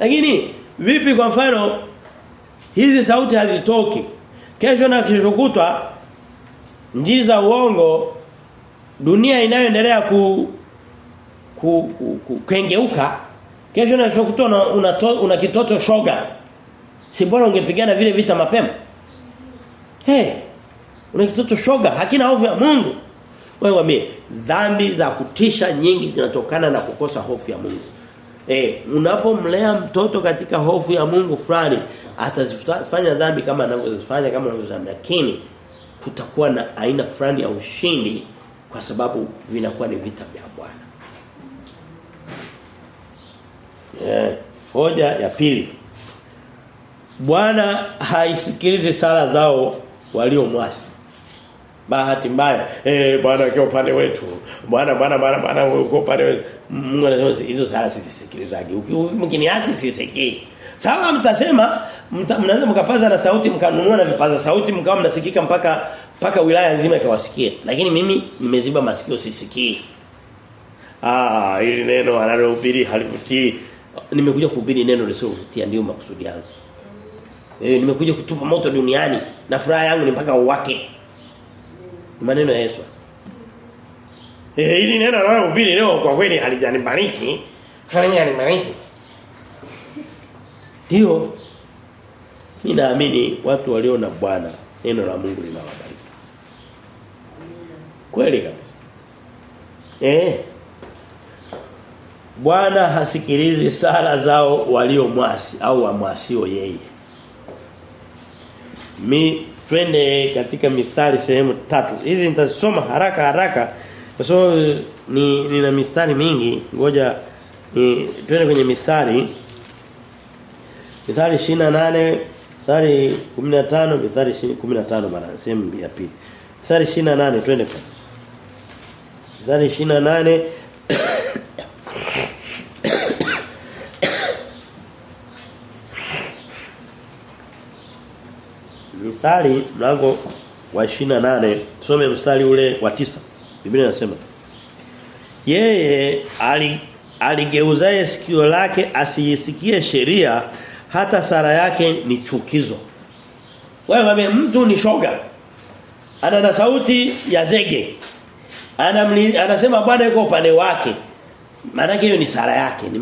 Lakini vipi kwa mfano hizi sauti hazitoki. Kesho na kesho kutwa njiri za uongo dunia inayoendelea ku, ku, ku, ku kengeuka kesho shokuto una, una, una kitoto shoga. Si bora ungepigana vile vita mapema? Hey, una kitoto shoga hakina hofu ya Mungu. Wewe wame dhambi za kutisha nyingi zinatokana na kukosa hofu ya Mungu. Eh, unapomlea mtoto katika hofu ya Mungu fulani atazifanya dhambi kama anavyozifanya kama anavyozifanya lakini kutakuwa na aina fulani ya ushindi kwa sababu vinakuwa ni vita vya Bwana. Eh, hoja ya pili. Bwana haisikilizi sala zao waliomwasi. Bahati mbaya, eh Bwana akiwa upande wetu. Bwana Bwana Bwana Bwana uko upande wetu. Mungu anasema hizo sala sisikilizaji. Mkiniasi sisikii. Sawa mtasema mta, mnaweza mkapaza na sauti mkanunua na vipaza sauti mkawa mnasikika mpaka mpaka wilaya nzima ikawasikie. Lakini mimi nimeziba masikio sisikii. Ah, hili neno analohubiri halivutii. Nimekuja kuhubiri neno lisilovutia ndio makusudi yangu. Eh nimekuja kutupa moto duniani na furaha yangu ni mpaka uwake. Maneno ya Yesu. Eh hili neno analohubiri leo kwa kweli halijanibariki. Halinibariki. Ndio. Mimi naamini watu walio na Bwana neno la Mungu linawabariki. Kweli kabisa. Eh. Bwana hasikilizi sala zao waliomwasi au wamwasio yeye. Mi twende katika mithali sehemu tatu. Hizi nitasoma haraka haraka kwa sababu ni nina mistari mingi. Ngoja ni twende kwenye mithali Mithali 28, Mithali 15, Mithali 15 mara sehemu ya pili. Mithali 28 twende kwa. Mithali 28 Mithali mlango wa 28 tusome mstari ule wa 9 Biblia inasema Yeye aligeuzae sikio lake asiyesikie sheria hata sara yake ni chukizo. Wewe mtu ni shoga. Ana na sauti ya zege. Ana anasema Bwana yuko upande wake. Maana hiyo ni sara yake, ni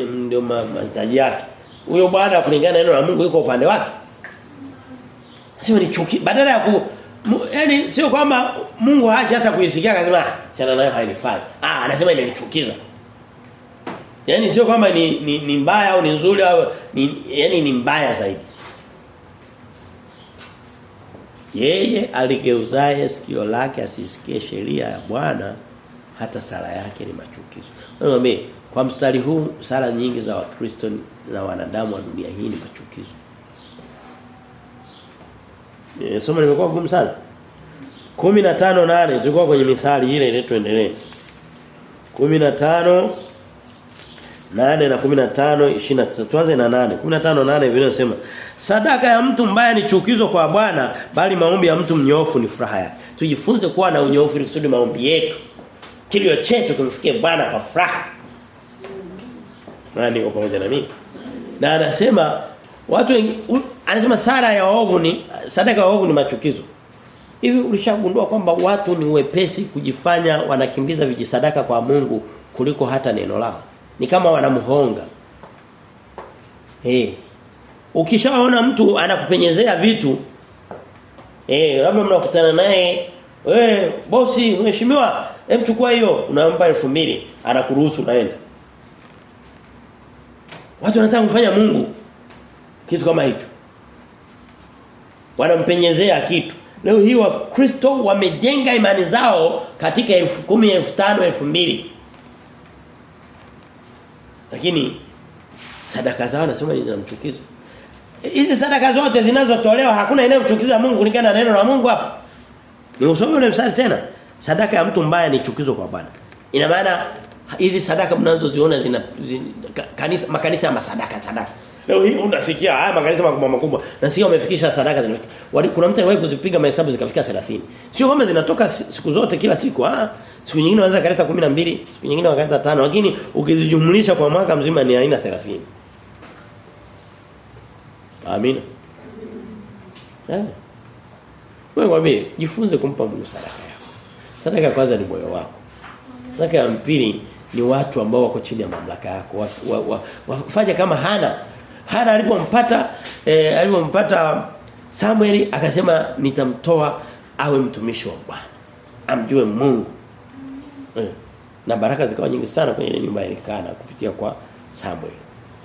ndio mahitaji yake. Huyo Bwana kulingana neno la Mungu yuko upande wake. Sio ni chuki badala ya ku yani sio kwamba Mungu haachi hata kuisikia akasema chana nayo hainifai. Ah anasema inanichukiza. Yaani sio kwamba ni, ni ni mbaya au ni nzuri au ni yani ni mbaya zaidi. Yeye aligeuzaye sikio lake asisikie sheria ya Bwana hata sala yake ni machukizo. Naomba kwa mstari huu sala nyingi za Wakristo na wanadamu wa dunia hii ni machukizo. E, somo limekuwa gumu sana. 15 nane tulikuwa kwenye mithali ile ile tuendelee. 15 8 na 15 29 tuanze na 8 15 8 vile nasema sadaka ya mtu mbaya ni chukizo kwa Bwana bali maombi ya mtu mnyofu ni furaha yake tujifunze kuwa na unyofu ili kusudi maombi yetu kilio chetu kumfikie Bwana kwa furaha nani uko pamoja na mimi na anasema watu wengi Anasema sala ya waovu ni sadaka ya waovu ni machukizo. Hivi ulishagundua kwamba watu ni wepesi kujifanya wanakimbiza vijisadaka kwa Mungu kuliko hata neno lao. Ni kama wanamhonga. Eh. Ukishaona mtu anakupenyezea vitu eh labda mnakutana naye eh bosi mheshimiwa hebu chukua hiyo unampa 2000 anakuruhusu naenda. Watu wanataka kufanya Mungu kitu kama hicho. Wanampenyezea kitu. Leo hii wa Kristo wamejenga imani zao katika elfu kumi, elfu tano, elfu mbili. Lakini sadaka zao nasema zinamchukiza. Hizi sadaka zote zinazotolewa hakuna inayomchukiza Mungu kulingana na neno la Mungu hapa. Ni usome ule mstari tena. Sadaka ya mtu mbaya ni chukizo kwa Bwana. Ina maana hizi sadaka mnazoziona zina, zina kanisa makanisa ya masadaka sadaka. Leo hii unasikia haya makanisa makubwa makubwa. Na sio wamefikisha sadaka zinafika. Kuna mtu aliwahi kuzipiga mahesabu zikafika 30. Sio kama zinatoka siku zote kila siku. Ah, siku nyingine wanaweza kaleta 12, siku nyingine wakaleta 5, lakini ukizijumlisha kwa mwaka mzima ni aina 30. Amina. Eh. Wewe mwambie jifunze kumpa Mungu sadaka yako. Sadaka kwanza ni moyo wako. Sadaka ya pili ni watu ambao wako chini ya mamlaka yako. Wafanye wa, wa, wa, kama Hana. Hana alipompata eh, alipompata Samuel akasema nitamtoa awe mtumishi wa Bwana. Amjue Mungu. Eh. Na baraka zikawa nyingi sana kwenye nyumba ya Elikana kupitia kwa Samuel.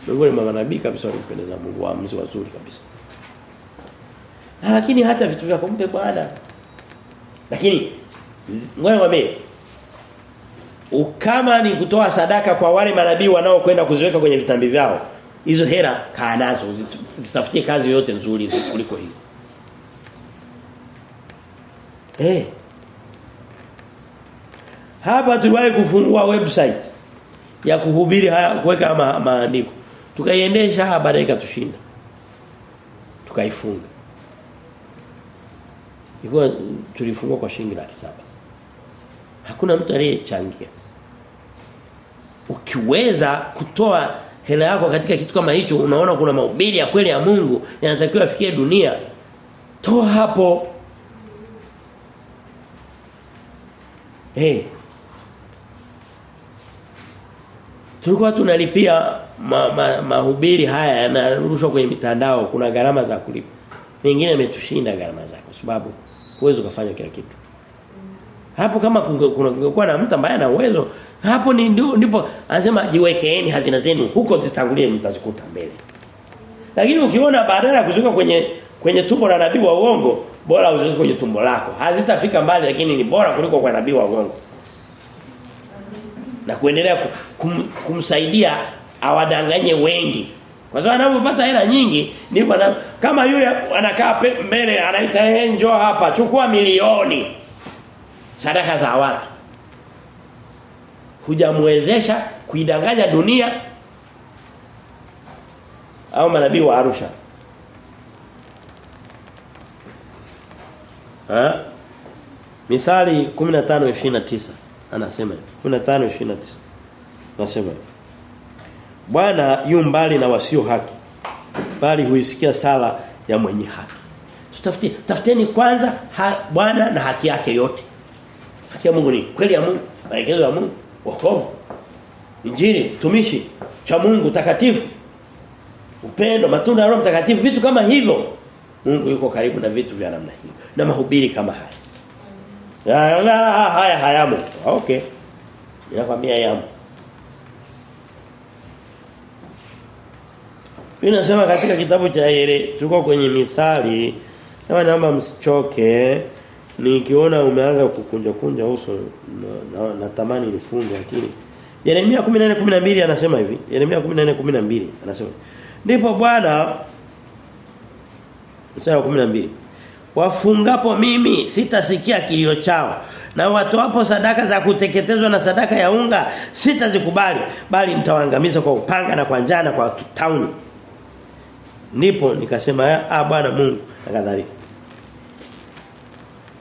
Miongoni mwa manabii kabisa walimpendeza Mungu waamuzi wazuri kabisa. Na lakini hata vitu vya kumpe Bwana. Lakini ngoja mwambie kama ni kutoa sadaka kwa wale manabii wanaokwenda kuziweka kwenye vitambi vyao hizo hera kaa nazo zitafutie kazi yote nzuri kuliko hiyo. Eh. Hapa tuliwahi kufungua website ya kuhubiri haya kuweka ma, maandiko. Tukaiendesha baadaye ikatushinda. Tukaifunga. Ilikuwa tulifungua kwa shilingi laki saba. Hakuna mtu aliyechangia. Ukiweza kutoa hela yako katika kitu kama hicho unaona kuna mahubiri ya kweli ya Mungu yanatakiwa afikie dunia. Toa hapo. Hey. tulikuwa tunalipia mahubiri ma, ma haya yanarushwa kwenye mitandao kuna gharama za kulipa mengine yametushinda gharama zake kwa sababu huwezi kufanya kila kitu hapo kama kungekuwa na mtu ambaye ana uwezo hapo ni ndipo anasema jiwekeeni hazina zenu huko zitangulie mtazikuta mbele. Lakini ukiona badala ya kuzuka kwenye kwenye tumbo la nabii wa uongo bora uzunguke kwenye tumbo lako. Hazitafika mbali lakini ni bora kuliko kwa nabii wa uongo. Na kuendelea kum, kumsaidia awadanganye wengi. Kwa sababu anapopata hela nyingi ndivyo kama yule anakaa mbele anaita enjo hapa chukua milioni sadaka za watu. Hujamwezesha kuidanganya dunia au manabii wa Arusha. Ha? Mithali 15:29 anasema 15:29 anasema Bwana yu mbali na wasio haki bali huisikia sala ya mwenye haki. Tafuteni kwanza Bwana na haki yake yote haki ya Mungu ni kweli ya Mungu maelekezo ya Mungu wokovu. Injili tumishi cha Mungu takatifu. Upendo matunda ya Roho mtakatifu vitu kama hivyo. Mungu yuko karibu na vitu vya namna hiyo na mahubiri kama haya. Ya, ya, haya hayamo okay. Ninakwambia yamo Ninasema katika kitabu cha Yere tuko kwenye mithali. Kama naomba msichoke nikiona umeanza kukunja kunja uso natamani na, na nifunge lakini Yeremia 14:12 anasema hivi. Yeremia 14:12 anasema ndipo Bwana mstari wa 12 wafungapo mimi sitasikia kilio chao. Na watoapo sadaka za kuteketezwa na sadaka ya unga sitazikubali. Bali nitawaangamiza kwa upanga na kwa njana na kwa tauni ndipo nikasema ah bwana Mungu nakadhalika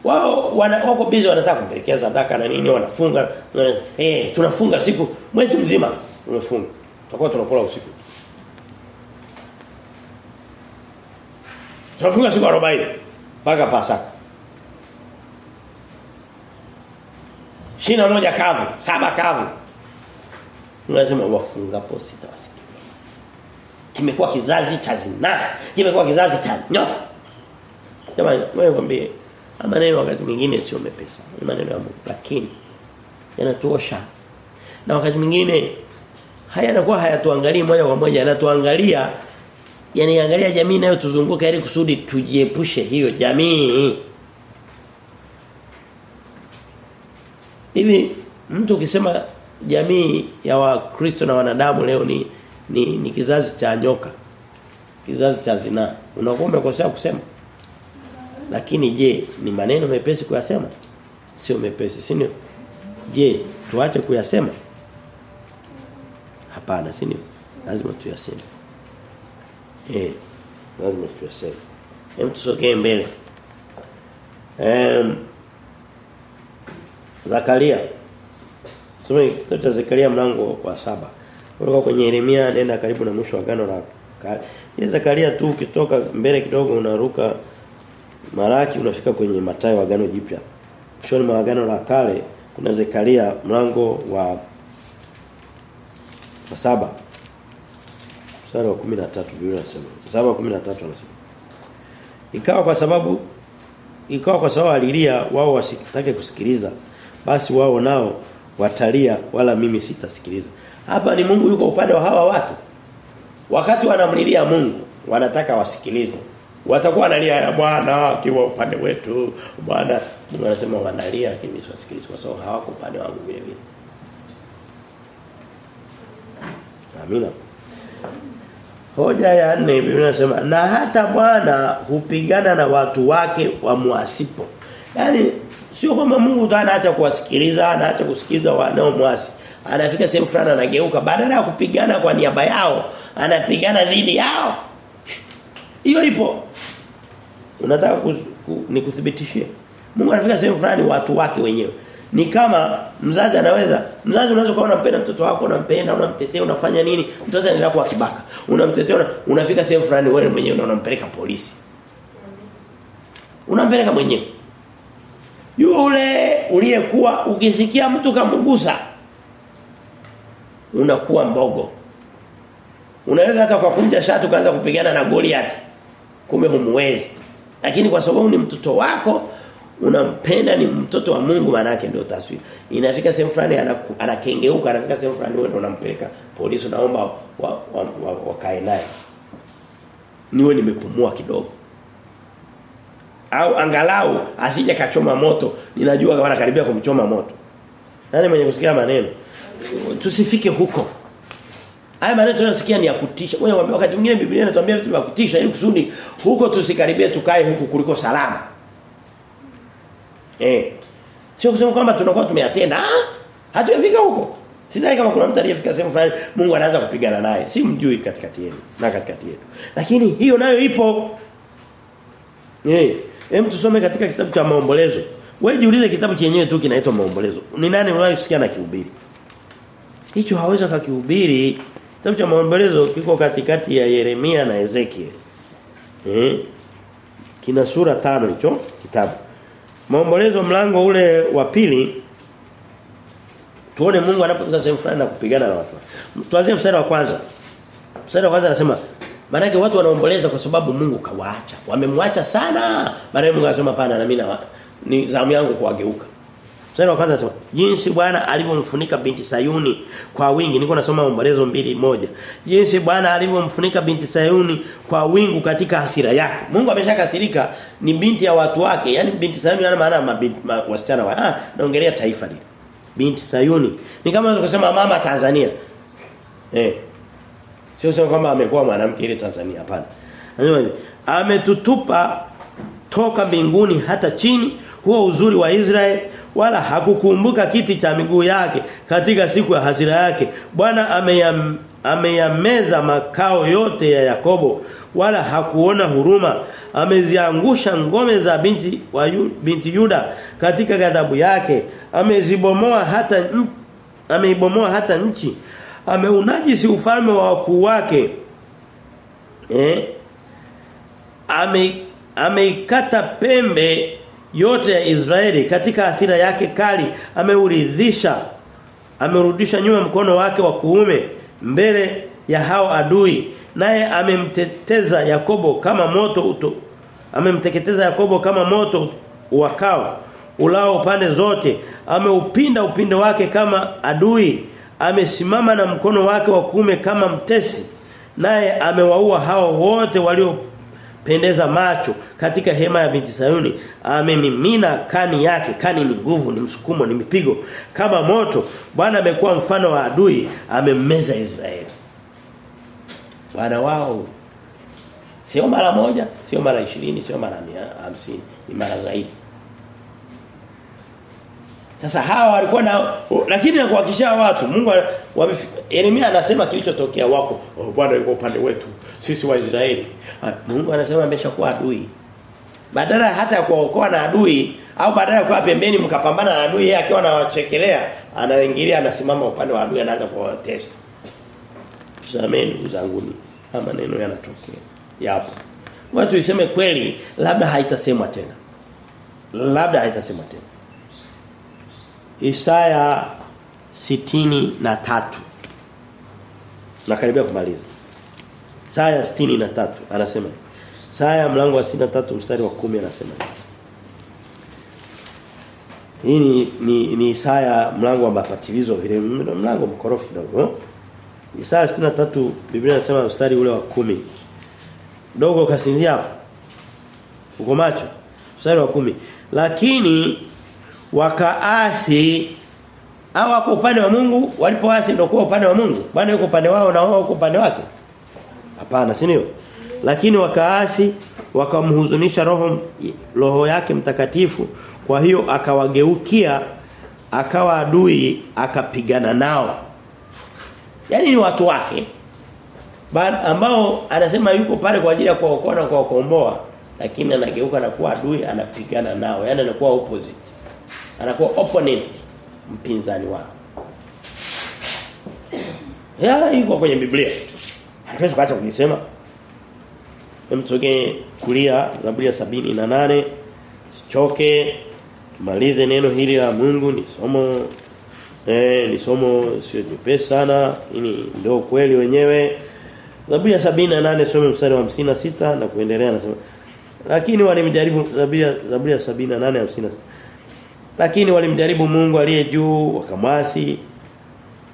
wao wako busy wanataka kupelekea sadaka na nini wanafunga eh hey, tunafunga siku mwezi mzima tunafunga tutakuwa tunakula usiku tunafunga siku 40 mpaka Pasaka. Shina moja kavu, saba kavu. Unasema wafungapo sitawasikia. Kimekuwa kizazi cha zinaa, kimekuwa kizazi cha nyoka. Jamani, wewe kwambie maneno wakati mwingine sio mepesa. Ni maneno ya Mungu, lakini yanatuosha. Na wakati mwingine haya yanakuwa hayatuangalii moja kwa moja, yanatuangalia yaniangalia jamii nayo tuzunguka ili kusudi tujiepushe hiyo jamii. Hivi mtu ukisema jamii ya wakristo na wanadamu leo ni ni, ni kizazi cha nyoka. Kizazi cha zinaa. Unakuwa umekosea kusema. Lakini je, ni maneno mepesi kuyasema? Sio mepesi, si ndio? Je, tuache kuyasema? Hapana, si ndio? Lazima tuyaseme. Eh, lazima tuyaseme. Hem tusogee mbele. Em Zakaria. Soma kitabu cha Zakaria mlango wa saba Kutoka kwenye Yeremia nenda karibu na mwisho wa agano la Zakaria tu ukitoka mbele kidogo unaruka Maraki unafika kwenye Mathayo agano jipya. Mwishoni mwa agano la kale kuna Zekaria mlango wa wa saba mstari wa 13 Biblia inasema. Saba 13 anasema. Ikawa kwa sababu ikawa kwa sababu alilia wao wasitake kusikiliza basi wao nao watalia wala mimi sitasikiliza. Hapa ni Mungu yuko upande wa hawa watu. Wakati wanamlilia Mungu wanataka wasikilize. Watakuwa analia ya Bwana akiwa upande wetu. Bwana Mungu wanalia lakini siwasikilizi kwa sababu hawako upande wangu vile vile. Amina. Hoja ya nne Biblia inasema na hata Bwana hupigana na watu wake wamwasipo. Yaani sio kwamba Mungu tu anaacha kuwasikiliza, anaacha kusikiliza wanaomwasi. Anafika sehemu fulani anageuka badala ya kupigana kwa niaba yao, anapigana dhidi yao. Hiyo ipo. Unataka ku, ku, nikuthibitishie. Mungu anafika sehemu fulani watu wake wenyewe. Ni kama mzazi anaweza, mzazi unaweza kuwa unampenda mtoto wako, unampenda, unamtetea, unafanya nini? Mtoto anaendelea kuwa kibaka. Unamtetea, una, unafika sehemu fulani wewe mwenyewe na unampeleka polisi. Unampeleka mwenyewe. Yule uliyekuwa ukisikia mtu kamgusa unakuwa mbogo. Unaweza hata kwa kunja shati ukaanza kupigana na Goliath. Kumbe humwezi. Lakini kwa sababu ni mtoto wako unampenda ni mtoto wa Mungu maana yake ndio taswira. Inafika sehemu fulani anakengeuka, anafika sehemu fulani wewe unampeleka polisi naomba wakae wa, wa, wa, wa naye. Niwe nimepumua kidogo. Au angalau asije kachoma moto, ninajua kama anakaribia kumchoma moto. Nani mwenye kusikia maneno? Tusifike huko. Haya maneno tunayosikia ni ya kutisha. Wewe wakati mwingine Biblia inatuambia vitu vya kutisha ili kusudi huko tusikaribie tukae huku kuliko salama. Eh. Sio kusema kwamba tunakuwa tumeyatenda. Ah, hatujafika huko. Sidhani kama kuna mtu aliyefika sehemu fulani Mungu anaanza kupigana naye. Si mjui katikati yenu na katikati yetu. Lakini hiyo nayo ipo. Eh, hem tusome katika kitabu cha maombolezo. Wewe jiulize kitabu chenyewe tu kinaitwa maombolezo. Ni nani unayosikia na kihubiri? Hicho hawezi kakihubiri. Kitabu cha maombolezo kiko katikati ya Yeremia na Ezekiel. Eh? Kina sura tano hicho kitabu. Maombolezo mlango ule wa pili tuone Mungu anapofika sehemu fulani na kupigana na watu. Tuanzie mstari wa kwanza. Mstari wa kwanza anasema maana watu wanaomboleza kwa sababu Mungu kawaacha. Wamemwacha sana. Baadaye Mungu anasema pana na mimi ni zamu yangu kuwageuka. Mstari wa kwanza jinsi Bwana alivyomfunika binti Sayuni kwa wingi. Niko nasoma maombolezo mbili moja. Jinsi Bwana alivyomfunika binti Sayuni kwa wingu katika hasira yake. Mungu ameshakasirika ni binti ya watu wake. Yaani binti Sayuni ana maana mabinti ma, wasichana wa ah naongelea taifa lile. Binti Sayuni. Ni kama kusema mama Tanzania. Eh. Sio sema kwamba amekuwa mwanamke ile Tanzania hapana. Anasema ametutupa toka mbinguni hata chini huo uzuri wa Israeli wala hakukumbuka kiti cha miguu yake katika siku ya hasira yake. Bwana ameyam, ameyameza makao yote ya Yakobo wala hakuona huruma. Ameziangusha ngome za binti wa yu, binti Yuda katika ghadhabu yake. Amezibomoa hata ameibomoa hata nchi. Ameunajisi ufalme wa wakuu wake eh? Ame ameikata pembe yote ya Israeli katika asira yake kali ameuridhisha amerudisha nyuma mkono wake wa kuume mbele ya hao adui naye amemteteza Yakobo kama moto uto amemteketeza Yakobo kama moto wakao ulao pande zote ameupinda upinde wake kama adui amesimama na mkono wake wa kuume kama mtesi naye amewaua hao wote walio pendeza macho katika hema ya binti Sayuni. Amemimina kani yake. Kani ni nguvu ni msukumo ni mipigo. Kama moto Bwana amekuwa mfano wa adui amemmeza Israeli. Bwana wao sio mara moja sio mara ishirini sio mara hamsini ni mara zaidi sasa hawa walikuwa na lakini na kuhakikishia watu Mungu Yeremia anasema kilichotokea wako. Oh, Bwana yuko upande wetu sisi wa Israeli. Mungu anasema ameshakuwa adui. Badala hata ya kuokoa na adui au badala ya kuwa pembeni mkapambana na adui yeye akiwa anawachekelea anaingilia anasimama upande wa adui anaanza kuwatesa. Sameni ndugu zangu maneno yanatokea. Yapo. Watu iseme kweli labda haitasemwa tena. Labda haitasemwa tena Isaya sitini na tatu. Na karibia kumaliza. Isaya sitini na tatu anasema Isaya mlango wa sitini na tatu mstari wa kumi anasema hii ni, ni, Isaya mlango wa mapatilizo vile mlango mkorofi kidogo Isaya 63 Biblia inasema mstari ule wa kumi. Dogo kasinzia hapo. Uko macho? Mstari wa kumi. Lakini wakaasi au wako upande wa Mungu walipoasi ndio kwa upande wa Mungu. Bwana yuko upande wao na wao yuko upande wake. Hapana, si ndio? Lakini wakaasi wakamhuzunisha roho roho yake mtakatifu kwa hiyo akawageukia akawa adui akapigana nao yani ni watu wake ambao anasema yuko pale kwa ajili ya kuokoa na kuwakomboa lakini anageuka na kuwa adui anapigana nao yani anakuwa opposite anakuwa opponent mpinzani wao ya iko kwenye Biblia hatuwezi kuacha kuisema Mtoke kulia Zaburi ya sabini na nane Sichoke tumalize neno hili la Mungu ni somo Eh ni somo sio jepesi sana. Ini ndio kweli wenyewe. Zaburi ya 78 some mstari wa 56 na kuendelea nasema. Lakini walimjaribu Zaburi ya Zaburi ya 78 56. Lakini walimjaribu Mungu aliye juu wakamwasi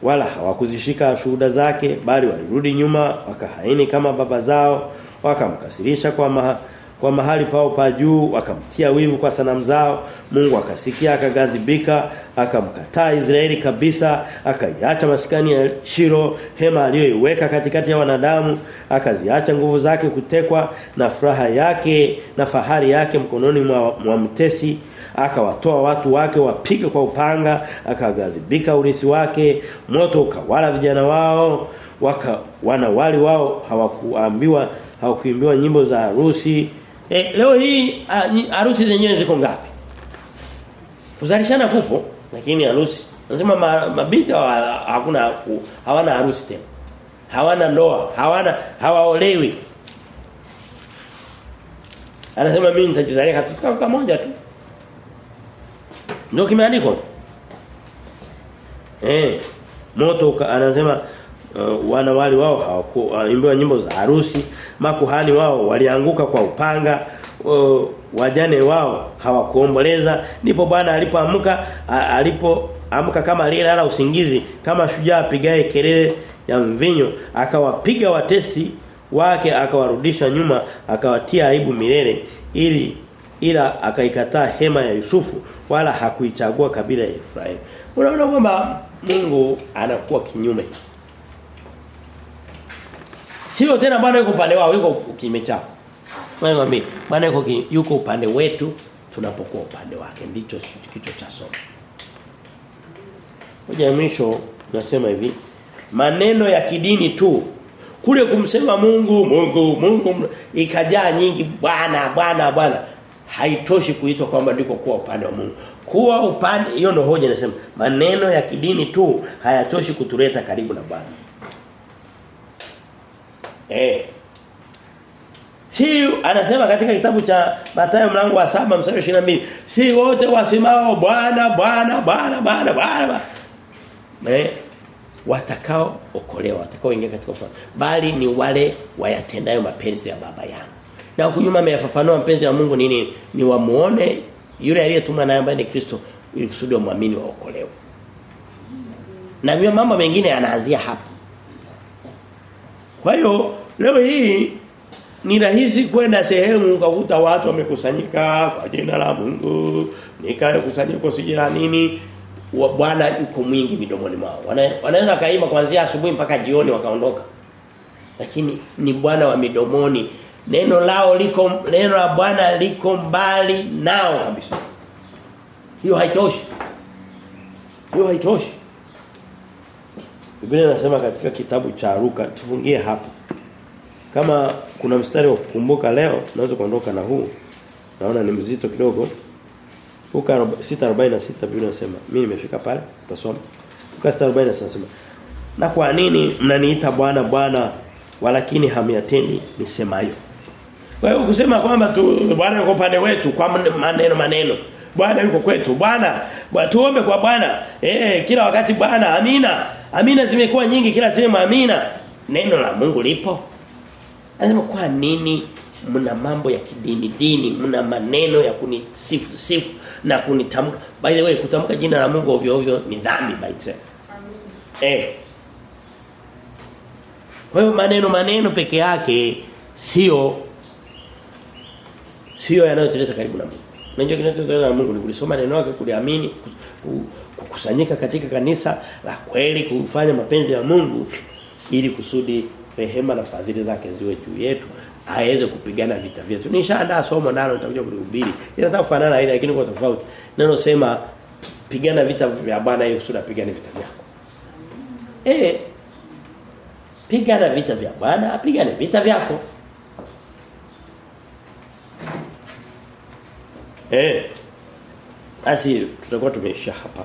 wala hawakuzishika shuhuda zake bali walirudi nyuma wakahaini kama baba zao wakamkasirisha kwa maha, kwa mahali pao pa juu wakamtia wivu kwa sanamu zao. Mungu akasikia akagadhibika akamkataa Israeli kabisa akaiacha maskani ya Shiro hema aliyoiweka katikati ya wanadamu akaziacha nguvu zake kutekwa na furaha yake na fahari yake mkononi mwa, mwa mtesi akawatoa watu wake wapige kwa upanga akagadhibika urithi wake moto ukawala vijana wao waka wanawali wao hawakuambiwa hawakuimbiwa nyimbo za harusi. E, leo hii harusi zenyewe ziko ngapi? Kuzalishana kupo lakini harusi. Nasema mabinti hakuna hawana harusi tena. Hawana ndoa hawana hawaolewi. Anasema mimi nitajizalia katika moja tu ndio kimeandikwa. Eh moto anasema uh, wana wali wao hawakuimbiwa nyimbo za harusi makuhani wao walianguka kwa upanga uh, wajane wao hawakuomboleza. Ndipo bwana alipoamka alipoamka kama aliyelala usingizi kama shujaa apigaye kelele ya mvinyo akawapiga watesi wake akawarudisha nyuma akawatia aibu milele ili ila akaikataa hema ya Yusufu wala hakuichagua kabila ya Efraim. Unaona kwamba Mungu anakuwa kinyume. Sio tena bwana yuko upande wao yuko kinyume chao. Mimi bwana yuko yuko upande wetu tunapokuwa upande wake. Ndicho kicho cha somo. Hoja mwisho nasema hivi maneno ya kidini tu kule kumsema Mungu Mungu Mungu ikajaa nyingi bwana bwana bwana haitoshi kuitwa kwamba ndiko kuwa upande wa Mungu. Kuwa upande hiyo ndio hoja nasema maneno ya kidini tu hayatoshi kutuleta karibu na Bwana. Eh. Si anasema katika kitabu cha Mathayo mlango wa 7 mstari 22 si wote wasimao bwana bwana bwana bwana bwana. Eh. Watakao okolewa watakao ingia katika ufalme. Bali ni wale wayatendayo mapenzi ya baba yangu na huku nyuma ameyafafanua mpenzi wa Mungu nini? Ni wamuone yule aliyetumwa naye ambaye ni Kristo ili kusudi muamini waokolewe. Na hiyo mambo mengine yanaanzia hapa. kwa hiyo leo hii ni rahisi kwenda sehemu ukakuta watu wamekusanyika kwa jina la Mungu nikae kusanyiko sijira nini bwana yuko mwingi midomoni mwao. Wana, wanaweza kaimba kuanzia asubuhi mpaka jioni wakaondoka. Lakini ni bwana wa midomoni neno lao liko neno la bwana liko mbali nao. Kabisa. Hiyo haitoshi. Hiyo haitoshi. Biblia inasema katika kitabu cha Luka tufungie hapo. Kama kuna mstari wa kukumbuka leo tunaweza kuondoka na huu. Naona ni mzito kidogo. Luka 6:46 Biblia inasema mimi nimefika pale tutasoma Luka 6:46 nasema na kwa nini mnaniita bwana bwana walakini hamyatendi nisemayo kwa hiyo kusema kwamba tu bwana yuko pande wetu kwa maneno maneno. Bwana yuko kwetu. Bwana tuombe kwa bwana. Eh kila wakati bwana amina. Amina zimekuwa nyingi kila sehemu amina. Neno la Mungu lipo. Anasema kwa nini mna mambo ya kidini dini, mna maneno ya kunisifu sifu na kunitamka. By the way, kutamka jina la Mungu ovyo ovyo ni dhambi by itself. Eh. Kwa hiyo maneno maneno peke yake sio sio yanayotuleta karibu na Mungu. Unajua kinachotuleta na Mungu ni kulisoma neno lake, kuliamini, kukusanyika katika kanisa la kweli, kufanya mapenzi ya Mungu ili kusudi rehema na fadhili zake ziwe juu yetu aweze kupigana vita vyetu. Nishaandaa somo nalo nitakuja kulihubiri. Inataka kufanana ile lakini kwa tofauti. Neno sema pigana vita vya Bwana ili kusudi apigane vita vyako. Eh pigana vita vya Bwana, apigane vita vyako. Eh basi tutakuwa tumeisha hapa.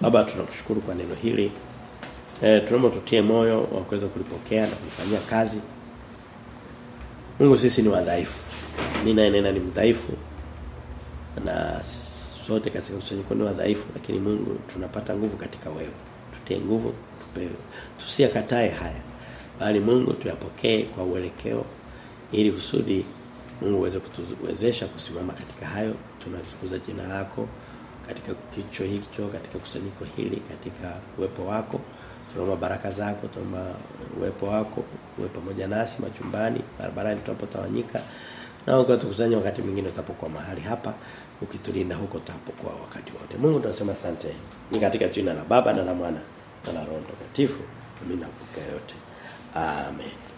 Baba tunakushukuru kwa neno hili. Eh tunaomba tutie moyo wa kuweza kulipokea na kulifanyia kazi. Mungu sisi ni wadhaifu. Nina nena ni mdhaifu. Na sote katika kusanyiko ni wadhaifu lakini Mungu tunapata nguvu katika wewe. Tutie nguvu, tupewe. Tusiakatae haya. Bali Mungu tuyapokee kwa uelekeo ili kusudi Mungu uweze kutuwezesha kusimama katika hayo. Tunatukuza jina lako katika kicho hicho, katika kusanyiko hili, katika uwepo wako. Tunaomba baraka zako, tunaomba uwepo wako uwe pamoja nasi machumbani, barabarani tunapotawanyika. Na ukatukusanya wakati mwingine utapokuwa mahali hapa, ukitulinda huko utapokuwa wakati wote. Mungu tunasema asante. Ni katika jina la Baba na la Mwana na la Roho Mtakatifu. Mimi napokea yote. Amen.